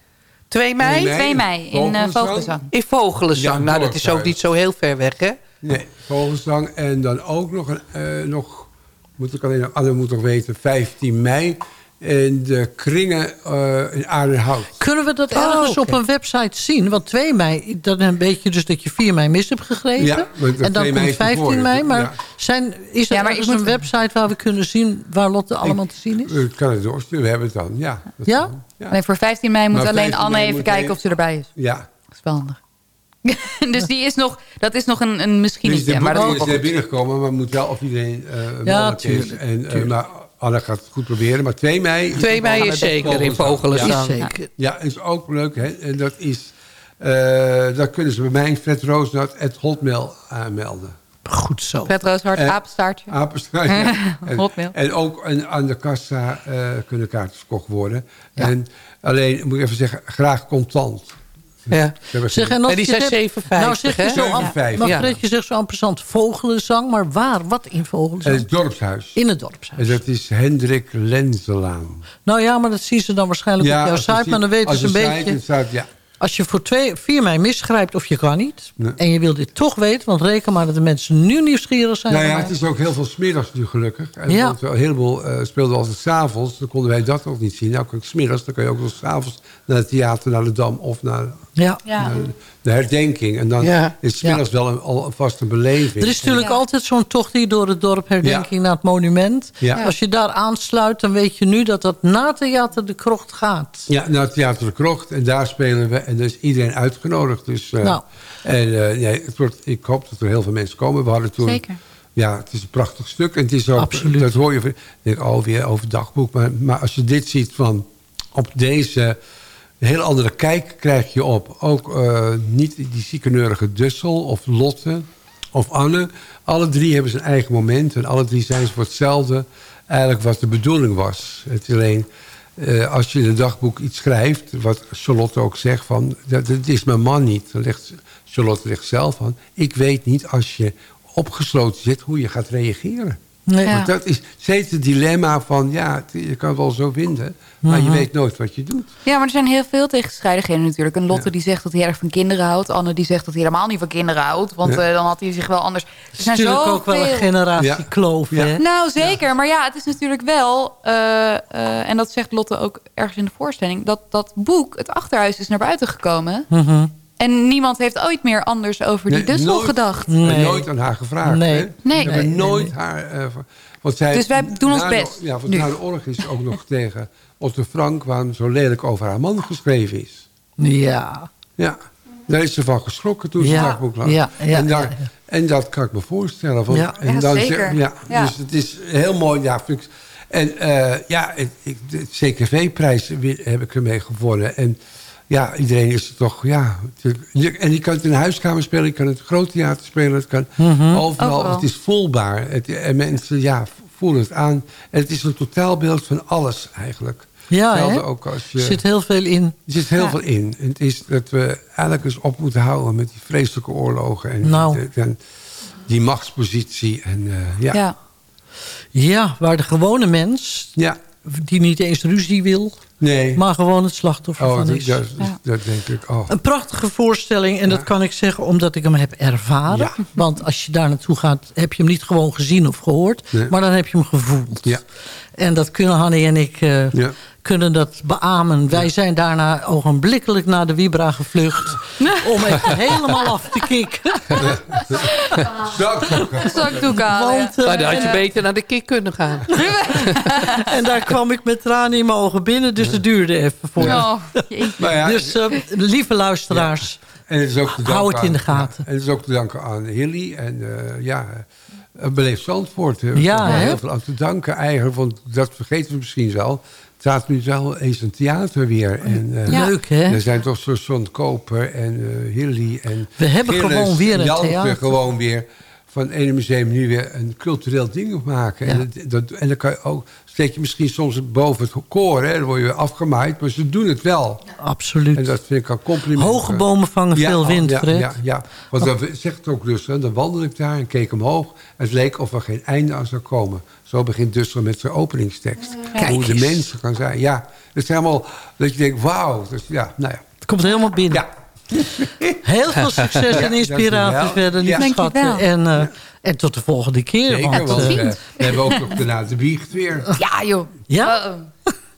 2 mei? 2 2 mei in uh, Vogelenzang. Vogelenzang. In Vogelenzang. Ja, nou, dat is ook niet zo heel ver weg, hè? Nee, Vogelzang. En dan ook nog, een, eh, nog moet ik alleen Anne moet nog weten, 15 mei. In de kringen eh, in Aardenhout. Kunnen we dat Oh, ergens op een website zien? Want 2 mei, dan weet je dus dat je 4 mei mis hebt gegrepen. Ja, en dan 2 mei komt is ervoor, 15 mei. Maar ja. zijn, is er Ja, maar moet- een website waar we kunnen zien... waar Lotte allemaal te zien is? Ik kan het doorsturen, we hebben het dan. Ja, Ja? kan. ja. Nee, voor 15 mei moet Maar alleen 15 Anne even kijken of ze erbij is. ja. Dat is wel handig. dus die is nog, dat is nog een, een Dus de misschien. Maar dat is binnengekomen, maar moet wel of iedereen eh Ja, is. En, eh, maar Anne gaat het goed proberen. Maar 2 mei... is 2 mei is zeker in Is Vogelenzang. zeker. Ja, is ook leuk. Hè? En dat is... eh dat kunnen ze bij mij, Fred Roosnat, het Hotmail aanmelden. Goed zo. Fred Rooshart, apenstaartje. Apenstaart, ja. en, Hotmail. en ook een- aan de kassa eh, kunnen kaartjes verkocht worden. En alleen, moet ik even zeggen, graag contant. Ja. Zeg, en als En die je zijn het hebt- 7,50, Nou zeg je zo, 7,50, maar ja. Fred, je zegt zo vogelenzang. Maar waar? Wat in Het vogelenzang? is dorpshuis. In het En dorpshuis. dat is Hendrik Lenzelaan. Nou ja, maar dat zien ze dan waarschijnlijk op jouw site. Maar dan weten als ze een je beetje... site het ja. Als je voor twee, 4 mei misgrijpt of je kan niet... Nee. en je wil dit toch weten... want reken maar dat de mensen nu nieuwsgierig zijn. Nou ja, het is ook heel veel smiddags nu gelukkig. En Ja. want een heleboel eh, speelden altijd s'avonds. Dan konden wij dat ook niet zien. Nou, smiddags, dan kan je ook wel s'avonds naar het theater, naar de Dam of naar Ja. Ja. de herdenking. En dan Ja. is smiddags wel een, al vast een beleving. Er is natuurlijk Ja. altijd zo'n tocht hier door het dorp... herdenking naar het monument. Ja. Als je daar aansluit, dan weet je nu dat dat na Theater de Krocht gaat. Ja, naar het Theater de Krocht. En daar spelen we. En daar is iedereen uitgenodigd. Dus, eh, Nou. En eh, nee, het wordt, ik hoop dat er heel veel mensen komen. We hadden toen... Zeker. Ja, het is een prachtig stuk. En het is ook, Absoluut. dat hoor je. van- Ik denk, oh, weer over dagboek. Maar, maar als je dit ziet van op deze een heel andere kijk krijg je op. Ook eh, niet die ziekeneurige Dussel of Lotte of Anne. Alle drie hebben zijn eigen moment. En alle drie zijn ze voor hetzelfde eigenlijk wat de bedoeling was. Het alleen... eh, als je in een dagboek iets schrijft, wat Charlotte ook zegt van, dat, is mijn man niet. Dan Charlotte legt zelf van, ik weet niet als je opgesloten zit hoe je gaat reageren. Nee. Want dat is steeds het dilemma van, ja, je kan het wel zo vinden, maar je Mhm. weet nooit wat je doet. Ja, maar er zijn heel veel tegenstrijdigheden natuurlijk. Een Lotte die zegt dat hij erg van kinderen houdt. Anne die zegt dat hij helemaal niet van kinderen houdt. Want Ja. eh, dan had hij zich wel anders... Er Het is zijn natuurlijk ook wel een generatie Ja. kloof. Ja. Hè? Nou, zeker. Maar ja, het is natuurlijk wel... eh, eh, en dat zegt Lotte ook ergens in de voorstelling... dat dat boek, het Achterhuis, is naar buiten gekomen. Mhm. En niemand heeft ooit meer anders over die Nee, Dussel nooit- gedacht. Nee. Nooit aan haar gevraagd. Nee. Hè? Nee. We hebben Nee, nooit haar... eh, want zij, Dus wij doen ons de- best, Ja, want nu. na de oorlog is ook nog tegen Otto Frank... waarom zo lelijk over haar man geschreven is. Ja. Ja, daar is ze van geschrokken toen ze Ja, dagboek las. ja, ja, en, daar, en dat kan ik me voorstellen. Want, Ja. en Ja, dan zeker. zeg- ja, Ja. Dus het is heel mooi. Ja, vind ik, en eh, ja, ik, de CKV-prijs heb ik ermee gewonnen. En ja, iedereen is er toch... Ja, en je kan het in een huiskamer spelen, je kan het in het groot theater spelen. Het kan overal. Overal. Het is voelbaar. Het, en mensen ja, voelen het aan. En het is een totaalbeeld van alles eigenlijk. Ja, hè? ook als je... Er zit heel veel in. Er zit heel Ja. veel in. En het is dat we eigenlijk eens op moeten houden met die vreselijke oorlogen. En, Nou. die, en die machtspositie. En uh, ja. Ja. Ja, waar de gewone mens, ja. die niet eens ruzie wil... Nee. maar gewoon het slachtoffer oh, van dat, is. dat, Ja. dat denk ik. Oh. Een prachtige voorstelling. En dat kan ik zeggen omdat ik hem heb ervaren. Ja. Want als je daar naartoe gaat, heb je hem niet gewoon gezien of gehoord. Nee. Maar dan heb je hem gevoeld. Ja. En dat kunnen Hanny en ik eh, Ja. Kunnen dat beamen. Wij zijn daarna ogenblikkelijk naar de Vibra gevlucht. om even helemaal af te kicken. Zakdoeken. Zakdoek halen. Want, eh, Maar dan had je en, beter naar de kick kunnen gaan. eh, en daar kwam ik met tranen in mijn ogen binnen. Dus het duurde even voor. Oh, ja, Dus eh, lieve luisteraars. en het is ook te danken hou het in de aan- gaten. ja, en het is ook te danken aan Hilly. En eh, ja, uh, Beleef Zandvoort. eh, Ja, heel veel aan te danken eigenlijk. Want dat vergeten we misschien wel. Staat nu wel eens een theater weer. En, eh, Ja. Leuk, hè? Er zijn toch zo Son Koper en eh Hilly en We hebben Gilles gewoon weer en een theater. gewoon weer van het ene museum nu weer een cultureel ding op maken. En, dat, dat- en dan kan je ook, steek je misschien soms boven het koor, hè, dan word je weer afgemaaid, maar ze doen het wel. Absoluut. En dat vind ik een compliment. Hoge bomen vangen Ja, veel oh, wind, ja, Fred. Ja, ja. want dat zegt het ook dus. Hè. Dan wandelde ik daar en keek omhoog. Het leek of er geen einde aan zou komen. Zo begint Dussel met zijn openingstekst. Kijk Hoe de mensen kan zijn. Ja, het is helemaal dat je denkt, wauw. Dus, ja, nou ja. Het komt helemaal binnen. Ja, Heel veel succes en inspiratie verder, lieve schatten. Dankjewel. En, eh, en tot de volgende keer. zeker. want, Want, eh, eh, we hebben ook nog daarna de biecht weer. Ja, joh. ja?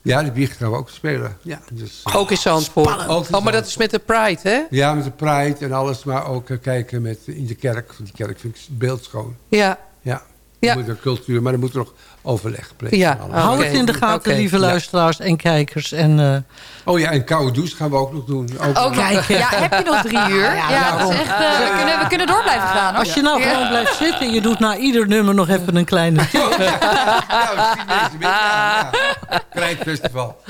Ja, de biecht gaan we ook spelen. Ja, dus, eh, Ook in Zandvoort. Ook in Oh, maar dat is met de Pride, hè? ja, met de Pride en alles. Maar ook kijken met, in de kerk. Want die kerk vind ik beeldschoon. Ja. Ja, Ja. Moet er cultuur, maar er moet er nog overleg plegen. Ja. Hou Oké, het in de gaten, lieve Ja. luisteraars en kijkers. En, eh, Oh ja, en koude douche gaan we ook nog doen. Ook Ook, Kijk. ja, heb je nog drie uur? Ja, dat is echt, eh, we, kunnen, we kunnen door blijven gaan. Hoor. als je nou Ja. gewoon blijft zitten... en je doet na ieder nummer nog even een kleine... Ja, misschien deze week. Ja, ja. Krijtfestival.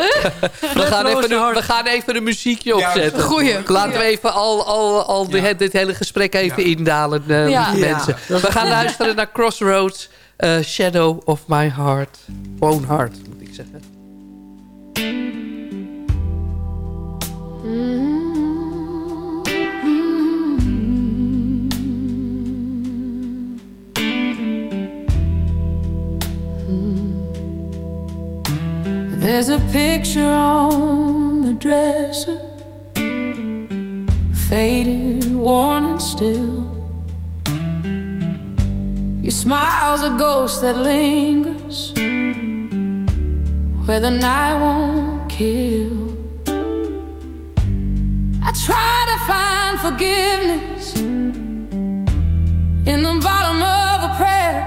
We gaan, even de, we gaan even een muziekje Ja, opzetten. Goeie. Laten we even al, al, al dit hele gesprek even indalen, eh, Ja. mensen. We gaan luisteren naar Crossroads, A shadow of My Heart. Bone Heart, moet ik zeggen. There's a picture on the dresser, faded, worn, and still. Your smile's a ghost that lingers where the night won't kill. I try to find forgiveness in the bottom of a prayer.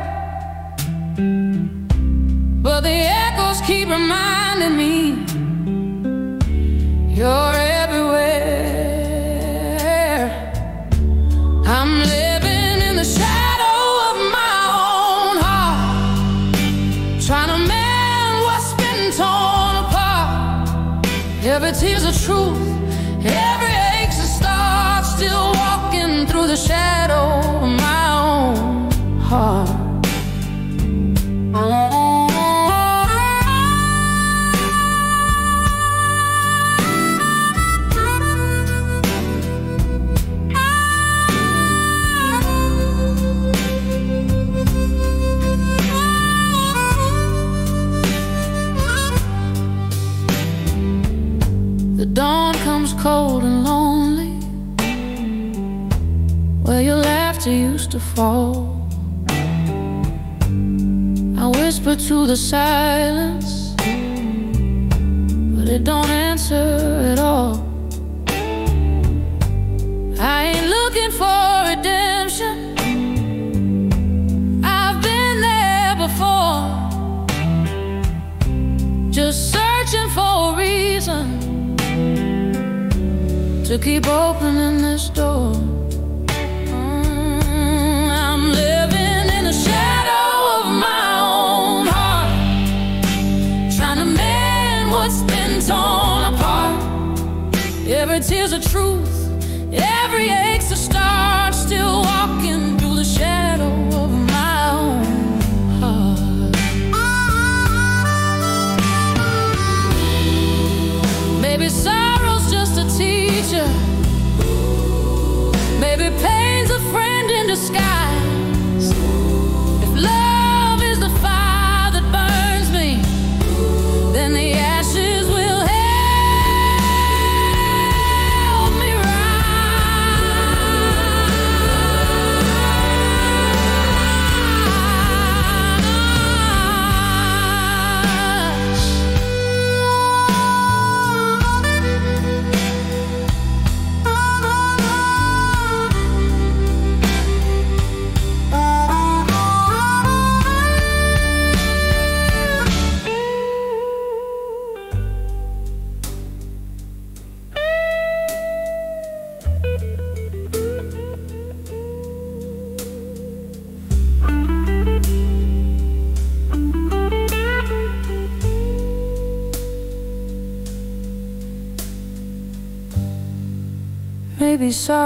But the echoes keep reminding the truth. To the silence But it don't answer at all. I ain't looking for redemption. I've been there before. Just searching for a reason to keep opening this door.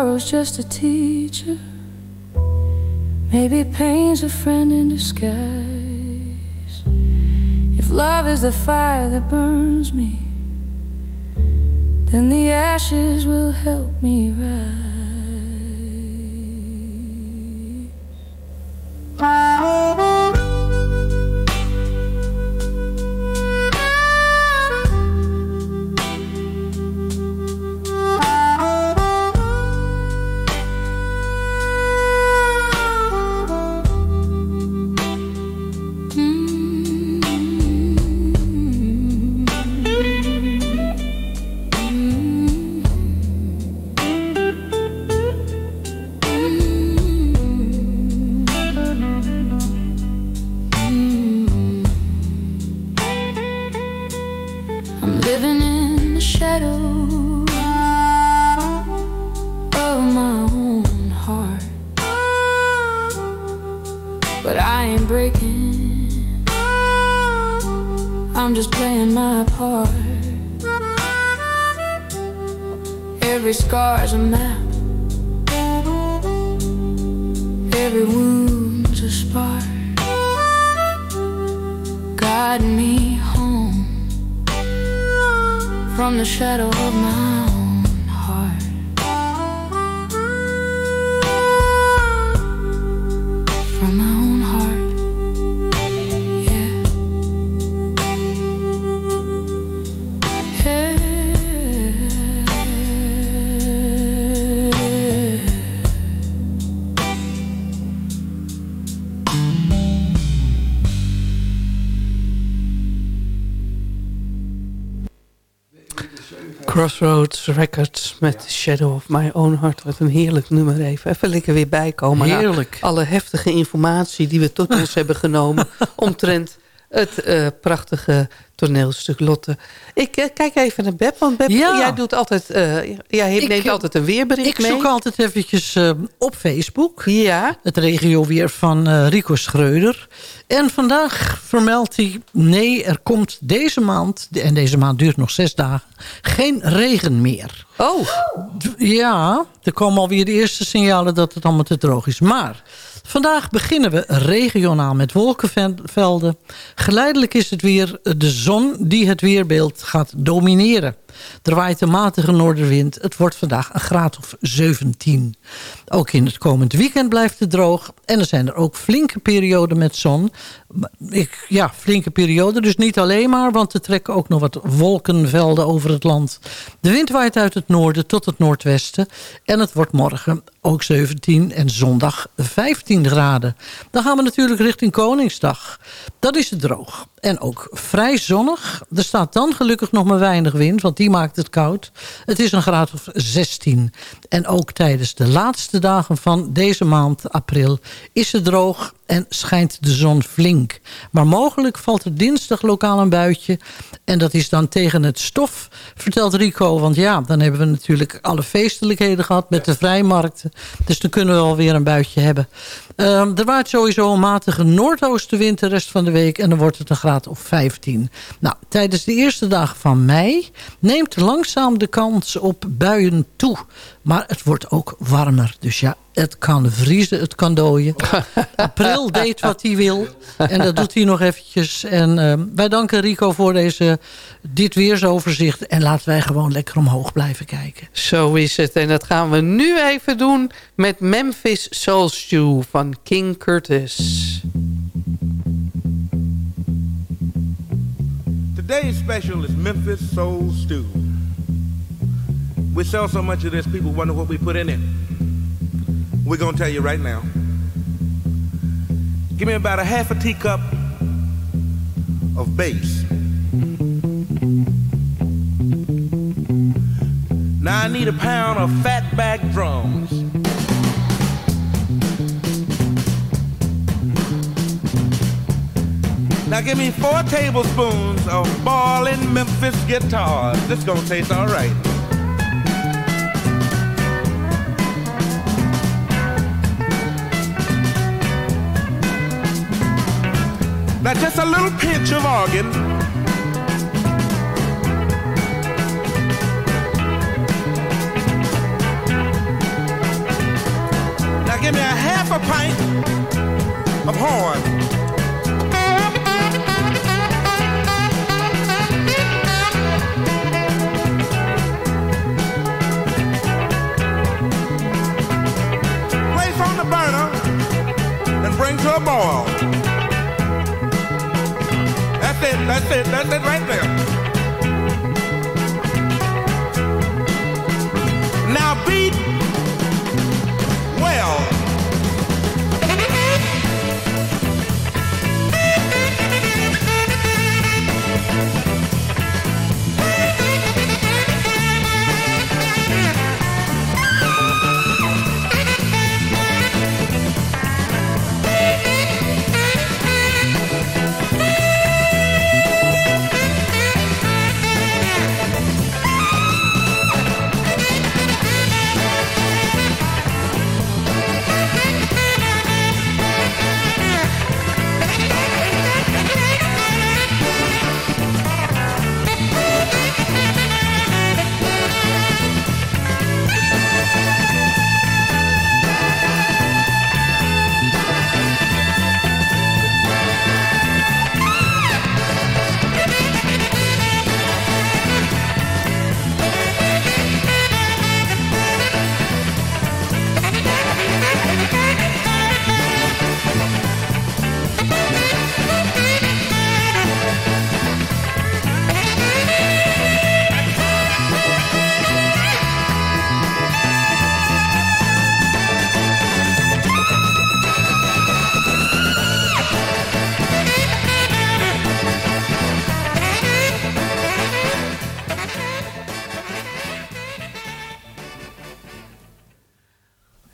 Sorrow's just a teacher. Maybe pain's a friend in disguise. If love is the fire that burns me, then the ashes will help me rise. Living in the shadow of my own heart. But I ain't breaking, I'm just playing my part. Every scar's a map, every wound's a spark. Guide me from the shadow of my Crossroads Records met Shadow of My Own Heart. Wat een heerlijk nummer even. Even lekker weer bijkomen. Heerlijk. alle heftige informatie die we tot ons hebben genomen... omtrent het eh, prachtige toneelstuk, Lotte. Ik eh, kijk even naar Beb, want Beb, Ja. jij doet altijd, eh, jij Ik, neemt eh, altijd een weerbericht Ik mee. zoek altijd eventjes op Facebook. Ja. Het regioweer van Rico Schreuder. En vandaag vermeldt hij... nee, er komt deze maand... en deze maand duurt nog zes dagen... geen regen meer. Oh. Ja, er komen alweer de eerste signalen dat het allemaal te droog is. Maar vandaag beginnen we regionaal met wolkenvelden. Geleidelijk is het weer de zon die het weerbeeld gaat domineren. Er waait een matige noordenwind. Het wordt vandaag een graad of 17. Ook in het komend weekend blijft het droog. En er zijn er ook flinke perioden met zon. Ik, ja, flinke perioden. Dus niet alleen maar, want er trekken ook nog wat wolkenvelden over het land. De wind waait uit het noorden tot het noordwesten. En het wordt morgen ook 17 en zondag 15 graden. Dan gaan we natuurlijk richting Koningsdag. Dat is het droog. En ook vrij zonnig. Er staat dan gelukkig nog maar weinig wind, want die maakt het koud. Het is een graad of 16. En ook tijdens de laatste dagen van deze maand, april, is het droog en schijnt de zon flink. Maar mogelijk valt er dinsdag lokaal een buitje. En dat is dan tegen het stof, vertelt Rico. Want ja, dan hebben we natuurlijk alle feestelijkheden gehad met de vrijmarkten. Dus dan kunnen we alweer een buitje hebben. Ehm, er waait sowieso een matige noordoostenwind de rest van de week. En dan wordt het een graad of 15. Nou, tijdens de eerste dagen van mei neemt langzaam de kans op buien toe. Maar het wordt ook warmer. Dus ja, het kan vriezen, het kan dooien. April deed wat hij wil. En dat doet hij nog eventjes. En ehm, wij danken Rico voor deze, dit weersoverzicht. En laten wij gewoon lekker omhoog blijven kijken. Zo is het. En dat gaan we nu even doen met Memphis Soul Stew van King Curtis. Today's special is Memphis Soul Stew. We sell so much of this, people wonder what we put in it. We're gonna tell you right now. Give me about a half a teacup of bass. Now I need a pound of fatback drums. Now give me four tablespoons of ballin' Memphis guitars. This gonna taste all right. Now just a little pinch of organ. Now give me a half a pint of horn. Place on the burner and bring to a boil. That's it, that's it, that's it right there. Now beat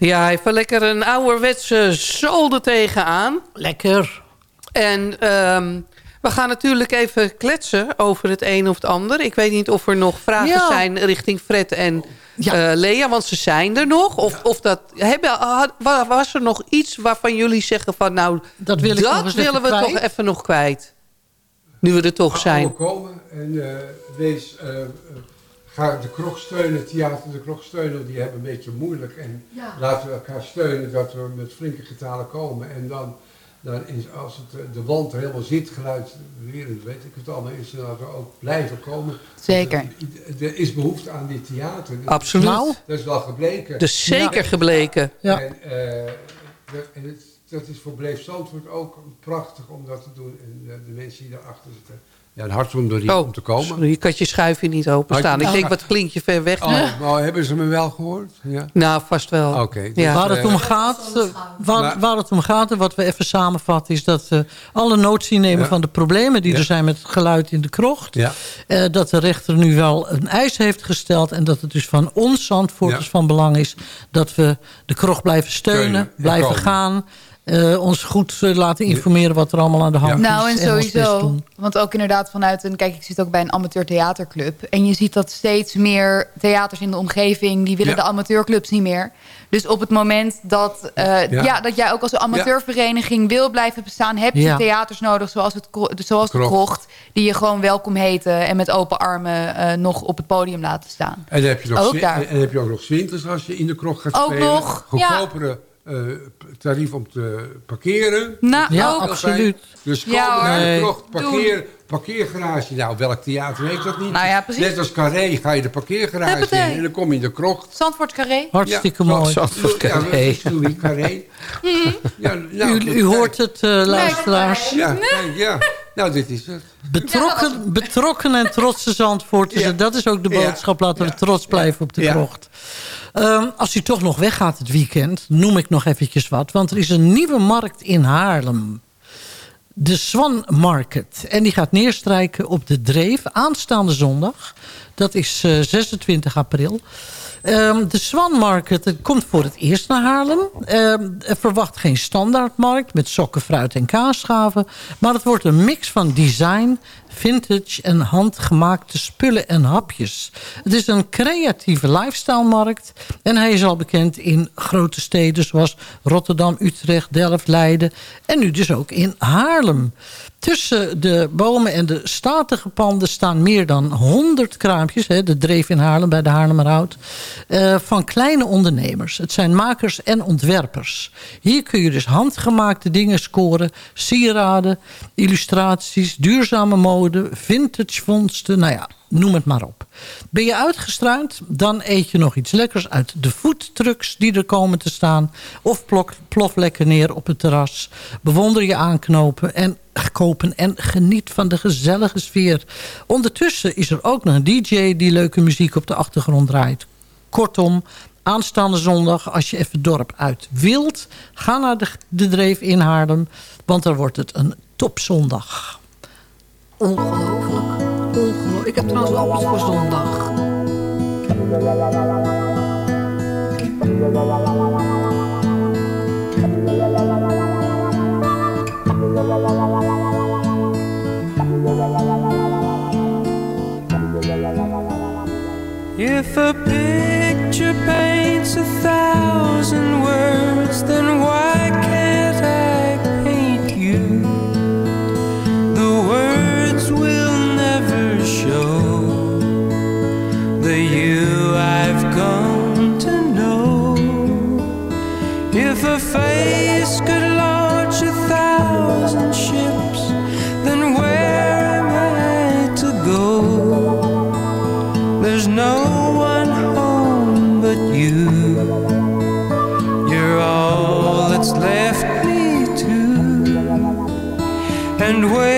Ja, wel lekker een ouderwetse zolder tegenaan. Lekker. En ehm, We gaan natuurlijk even kletsen over het een of het ander. Ik weet niet of er nog vragen Ja. zijn richting Fred en eh, Lea, want ze zijn er nog. Of, of dat, hebben, was er nog iets waarvan jullie zeggen van... nou, Dat wil ik nog eens willen even we kwijt. toch even nog kwijt? Nu we er toch zijn. Komen en eh, wees, eh, ga de kroeg steunen, theater de kroeg steunen, die hebben een beetje moeilijk. En Ja. laten we elkaar steunen dat we met flinke getalen komen. En dan, dan is, als het, eh, de wand er helemaal zit, geluid weer, weet ik het allemaal, is dat we ook blijven komen. Zeker. Er is behoefte aan dit theater. Absoluut. Nou. Dat is wel gebleken. Dat is zeker gebleken. Ja. En, eh, dat, en het, dat is voor Bleef Zandvoort ook prachtig om dat te doen. En eh, de mensen die daarachter zitten. Ja, een hart om, er, om te komen. Oh, Sorry, ik had je schuifje niet openstaan. Ik Oh. denk, wat klinkt je ver weg? Oh, maar hebben ze me wel gehoord? Ja. Nou, vast wel. Oké. dus, Ja. Waar het eh, om gaat, eh, waar, waar het om gaat en wat we even samenvatten... is dat eh, alle notie nemen Ja. van de problemen die Ja. er zijn met het geluid in de krocht... Ja. eh, dat de rechter nu wel een eis heeft gesteld... en dat het dus van ons Zandvoorters Ja. van belang is... dat we de krocht blijven steunen, Steunen en blijven komen. gaan... eh, ons goed laten informeren wat er allemaal aan de hand Nou, is. en ons best sowieso. doen. Want ook inderdaad vanuit een... Kijk, ik zit ook bij een amateur theaterclub. En je ziet dat steeds meer theaters in de omgeving... die willen Ja. de amateurclubs niet meer. Dus op het moment dat, eh, Ja. ja. dat jij ook als een amateurvereniging wil blijven bestaan... heb je Ja. theaters nodig zoals, het, zoals de Krocht. krocht... die je gewoon welkom heten en met open armen eh, nog op het podium laten staan. En dan heb je, nog Ook daar. en dan heb je ook nog zwinters als je in de kroeg gaat Ook spelen. nog, ja. Goedkopere tarief om te parkeren. Nou, Ja, ook. absoluut. Dus kom Ja, naar de krocht, Nee. parkeer, parkeergarage. Nou, welk theater heeft dat niet? Nou ja, precies. Net als Carré ga je de parkeergarage in en dan kom je in de krocht. Zandvoort Carré. Hartstikke Ja, mooi. Zandvoort Ja, Carré. sorry, Carré. Ja, nou, U, u hoort het, eh, luisteraars. Ja, kijk, ja. Nou, dit is het. Betrokken, betrokken en trotse Zandvoorters. Ja. En dat is ook de Ja. boodschap. Laten we Ja. trots blijven op de Ja. krocht. Ehm, als u toch nog weggaat het weekend, noem ik nog eventjes wat. Want er is een nieuwe markt in Haarlem. De Swan Market. En die gaat neerstrijken op de Dreef aanstaande zondag. Dat is eh, 26 april. Ehm, de Swan Market het komt voor het eerst naar Haarlem. Er verwacht geen standaardmarkt met sokken, fruit en kaasschaven. Maar het wordt een mix van design, vintage en handgemaakte spullen en hapjes. Het is een creatieve lifestyle-markt. En hij is al bekend in grote steden zoals Rotterdam, Utrecht, Delft, Leiden. En nu dus ook in Haarlem. Tussen de bomen en de statige panden staan meer dan 100 kraampjes. Hè, de dreef in Haarlem bij de Haarlemmerhout. eh, van kleine ondernemers. Het zijn makers en ontwerpers. Hier kun je dus handgemaakte dingen scoren. Sieraden, illustraties, duurzame mode, vintage vondsten. Nou ja, noem het maar op. Ben je uitgestruind? Dan eet je nog iets lekkers uit de foodtrucks die er komen te staan. Of plof lekker neer op het terras. Bewonder je aanknopen en kopen en geniet van de gezellige sfeer. Ondertussen is er ook nog een DJ die leuke muziek op de achtergrond draait. Kortom, aanstaande zondag, als je even dorp uit wilt... ga naar de, de Dreef in Haarlem, want dan wordt het een topzondag. Ongelooflijk. Ik heb trouwens iets voor zondag. If a picture paints a thousand words, then why and wait.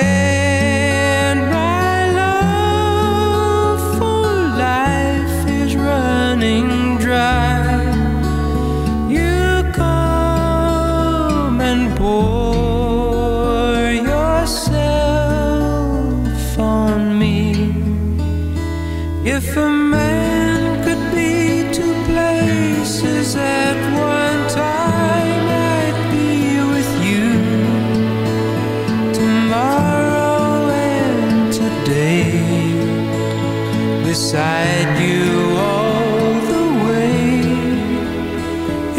beside you all the way.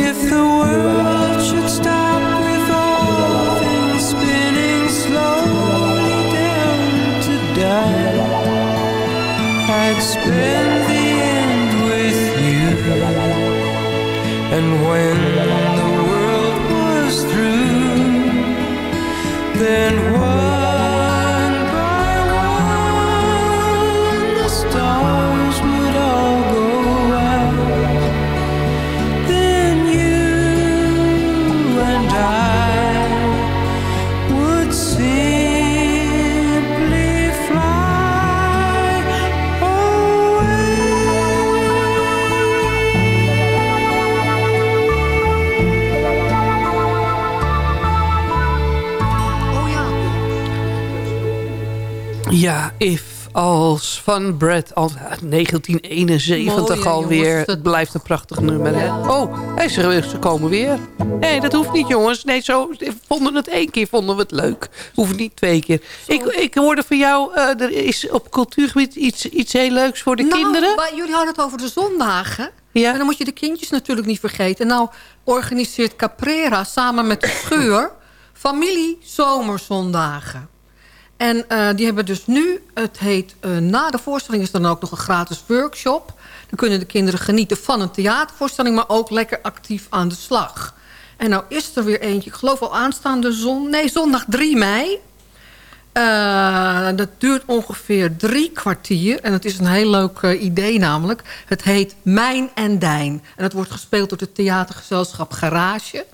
If the world should stop with all things spinning slowly down to die, I'd spend the end with you. And when If als van Brad. Al, 1971 Mooi, hè, alweer. jongens. Het blijft een prachtig nummer. Hè? Oh, hey, ze, ze komen weer. Nee, dat hoeft niet jongens. Nee, zo we vonden het één keer vonden we het leuk. Hoeft niet twee keer. Ik, ik hoorde van jou, eh, er is op cultuurgebied iets, iets heel leuks voor de nou, kinderen. maar jullie hadden het over de zondagen. Ja. En dan moet je de kindjes natuurlijk niet vergeten. Nou organiseert Caprera samen met de Scheur... familie zomerzondagen. En eh, die hebben dus nu, het heet... eh, na de voorstelling is er dan ook nog een gratis workshop. Dan kunnen de kinderen genieten van een theatervoorstelling... maar ook lekker actief aan de slag. En nou is er weer eentje, ik geloof al aanstaande zon... nee, zondag 3 mei... Eh, dat duurt ongeveer drie kwartier. En het is een heel leuk idee namelijk. Het heet Mijn en Dijn. En het wordt gespeeld door het theatergezelschap Garage.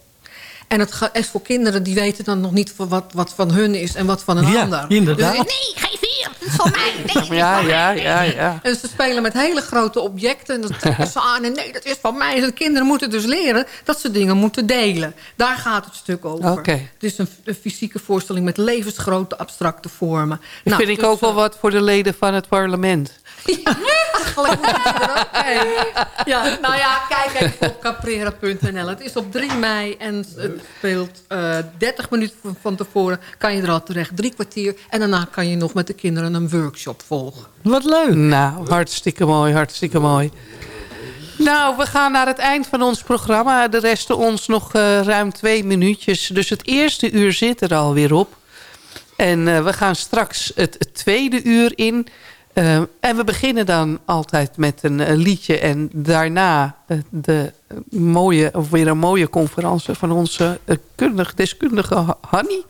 En het is voor kinderen die weten dan nog niet van wat, wat van hun is en wat van een Ja, ander. inderdaad. Dus, nee, geef hier. Het is van mij. Nee, Ja, van ja, mij. ja, ja. En ze spelen met hele grote objecten. En dat trekken ze aan. En nee, dat is van mij. En de kinderen moeten dus leren dat ze dingen moeten delen. Daar gaat het stuk over. Oké. Het is een, een fysieke voorstelling met levensgrote abstracte vormen. Dat vind ik dus, ook wel eh, wat voor de leden van het parlement. Eigenlijk er ook heen. Ja, nou ja, kijk even op caprera.nl. Het is op 3 mei en het speelt eh 30 minuten van- tevoren. Kan je er al terecht, drie kwartier. En daarna kan je nog met de kinderen een workshop volgen. Wat leuk. Nou, hartstikke mooi, hartstikke mooi. Nou, we gaan naar het eind van ons programma. Er resten ons nog eh, ruim twee minuutjes. Dus het eerste uur zit er alweer op. En eh, we gaan straks het tweede uur in. Eh, en we beginnen dan altijd met een, eh, liedje. En daarna eh, de mooie, of weer een mooie conferentie van onze kundig, deskundige Ha- Hanny.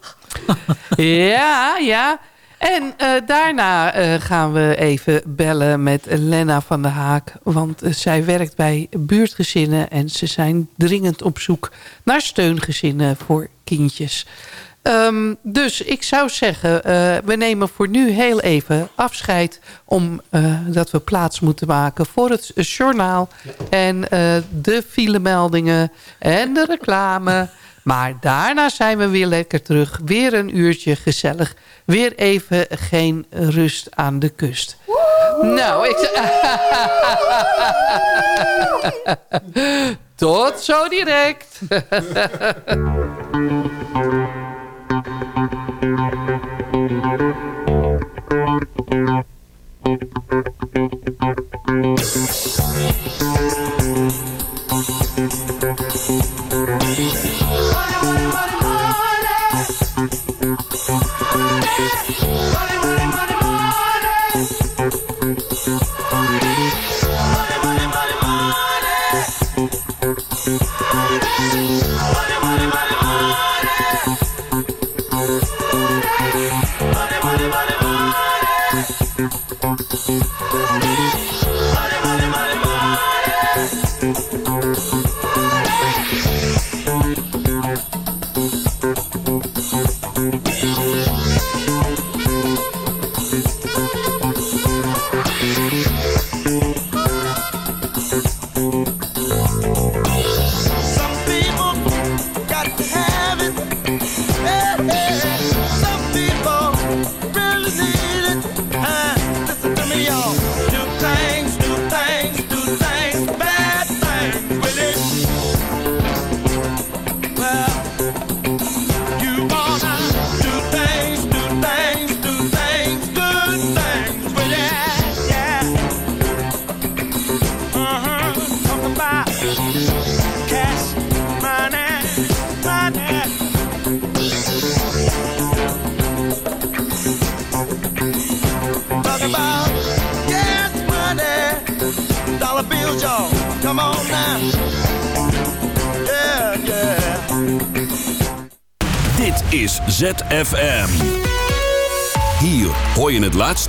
ja, ja. En daarna gaan we even bellen met Lena van der Haak. Want zij werkt bij buurtgezinnen. En ze zijn dringend op zoek naar steungezinnen voor kindjes. Ehm, dus ik zou zeggen, eh, we nemen voor nu heel even afscheid... omdat dat we plaats moeten maken voor het journaal... en eh, de filemeldingen en de reclame... Maar daarna zijn we weer lekker terug. Weer een uurtje gezellig. Weer even geen rust aan de kust. Nou, ik... Tot zo direct. Thank you.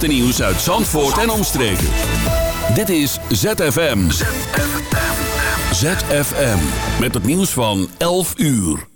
Nieuws uit Zandvoort en omstreken. Dit is ZFM. ZFM. Met het nieuws van 11 uur.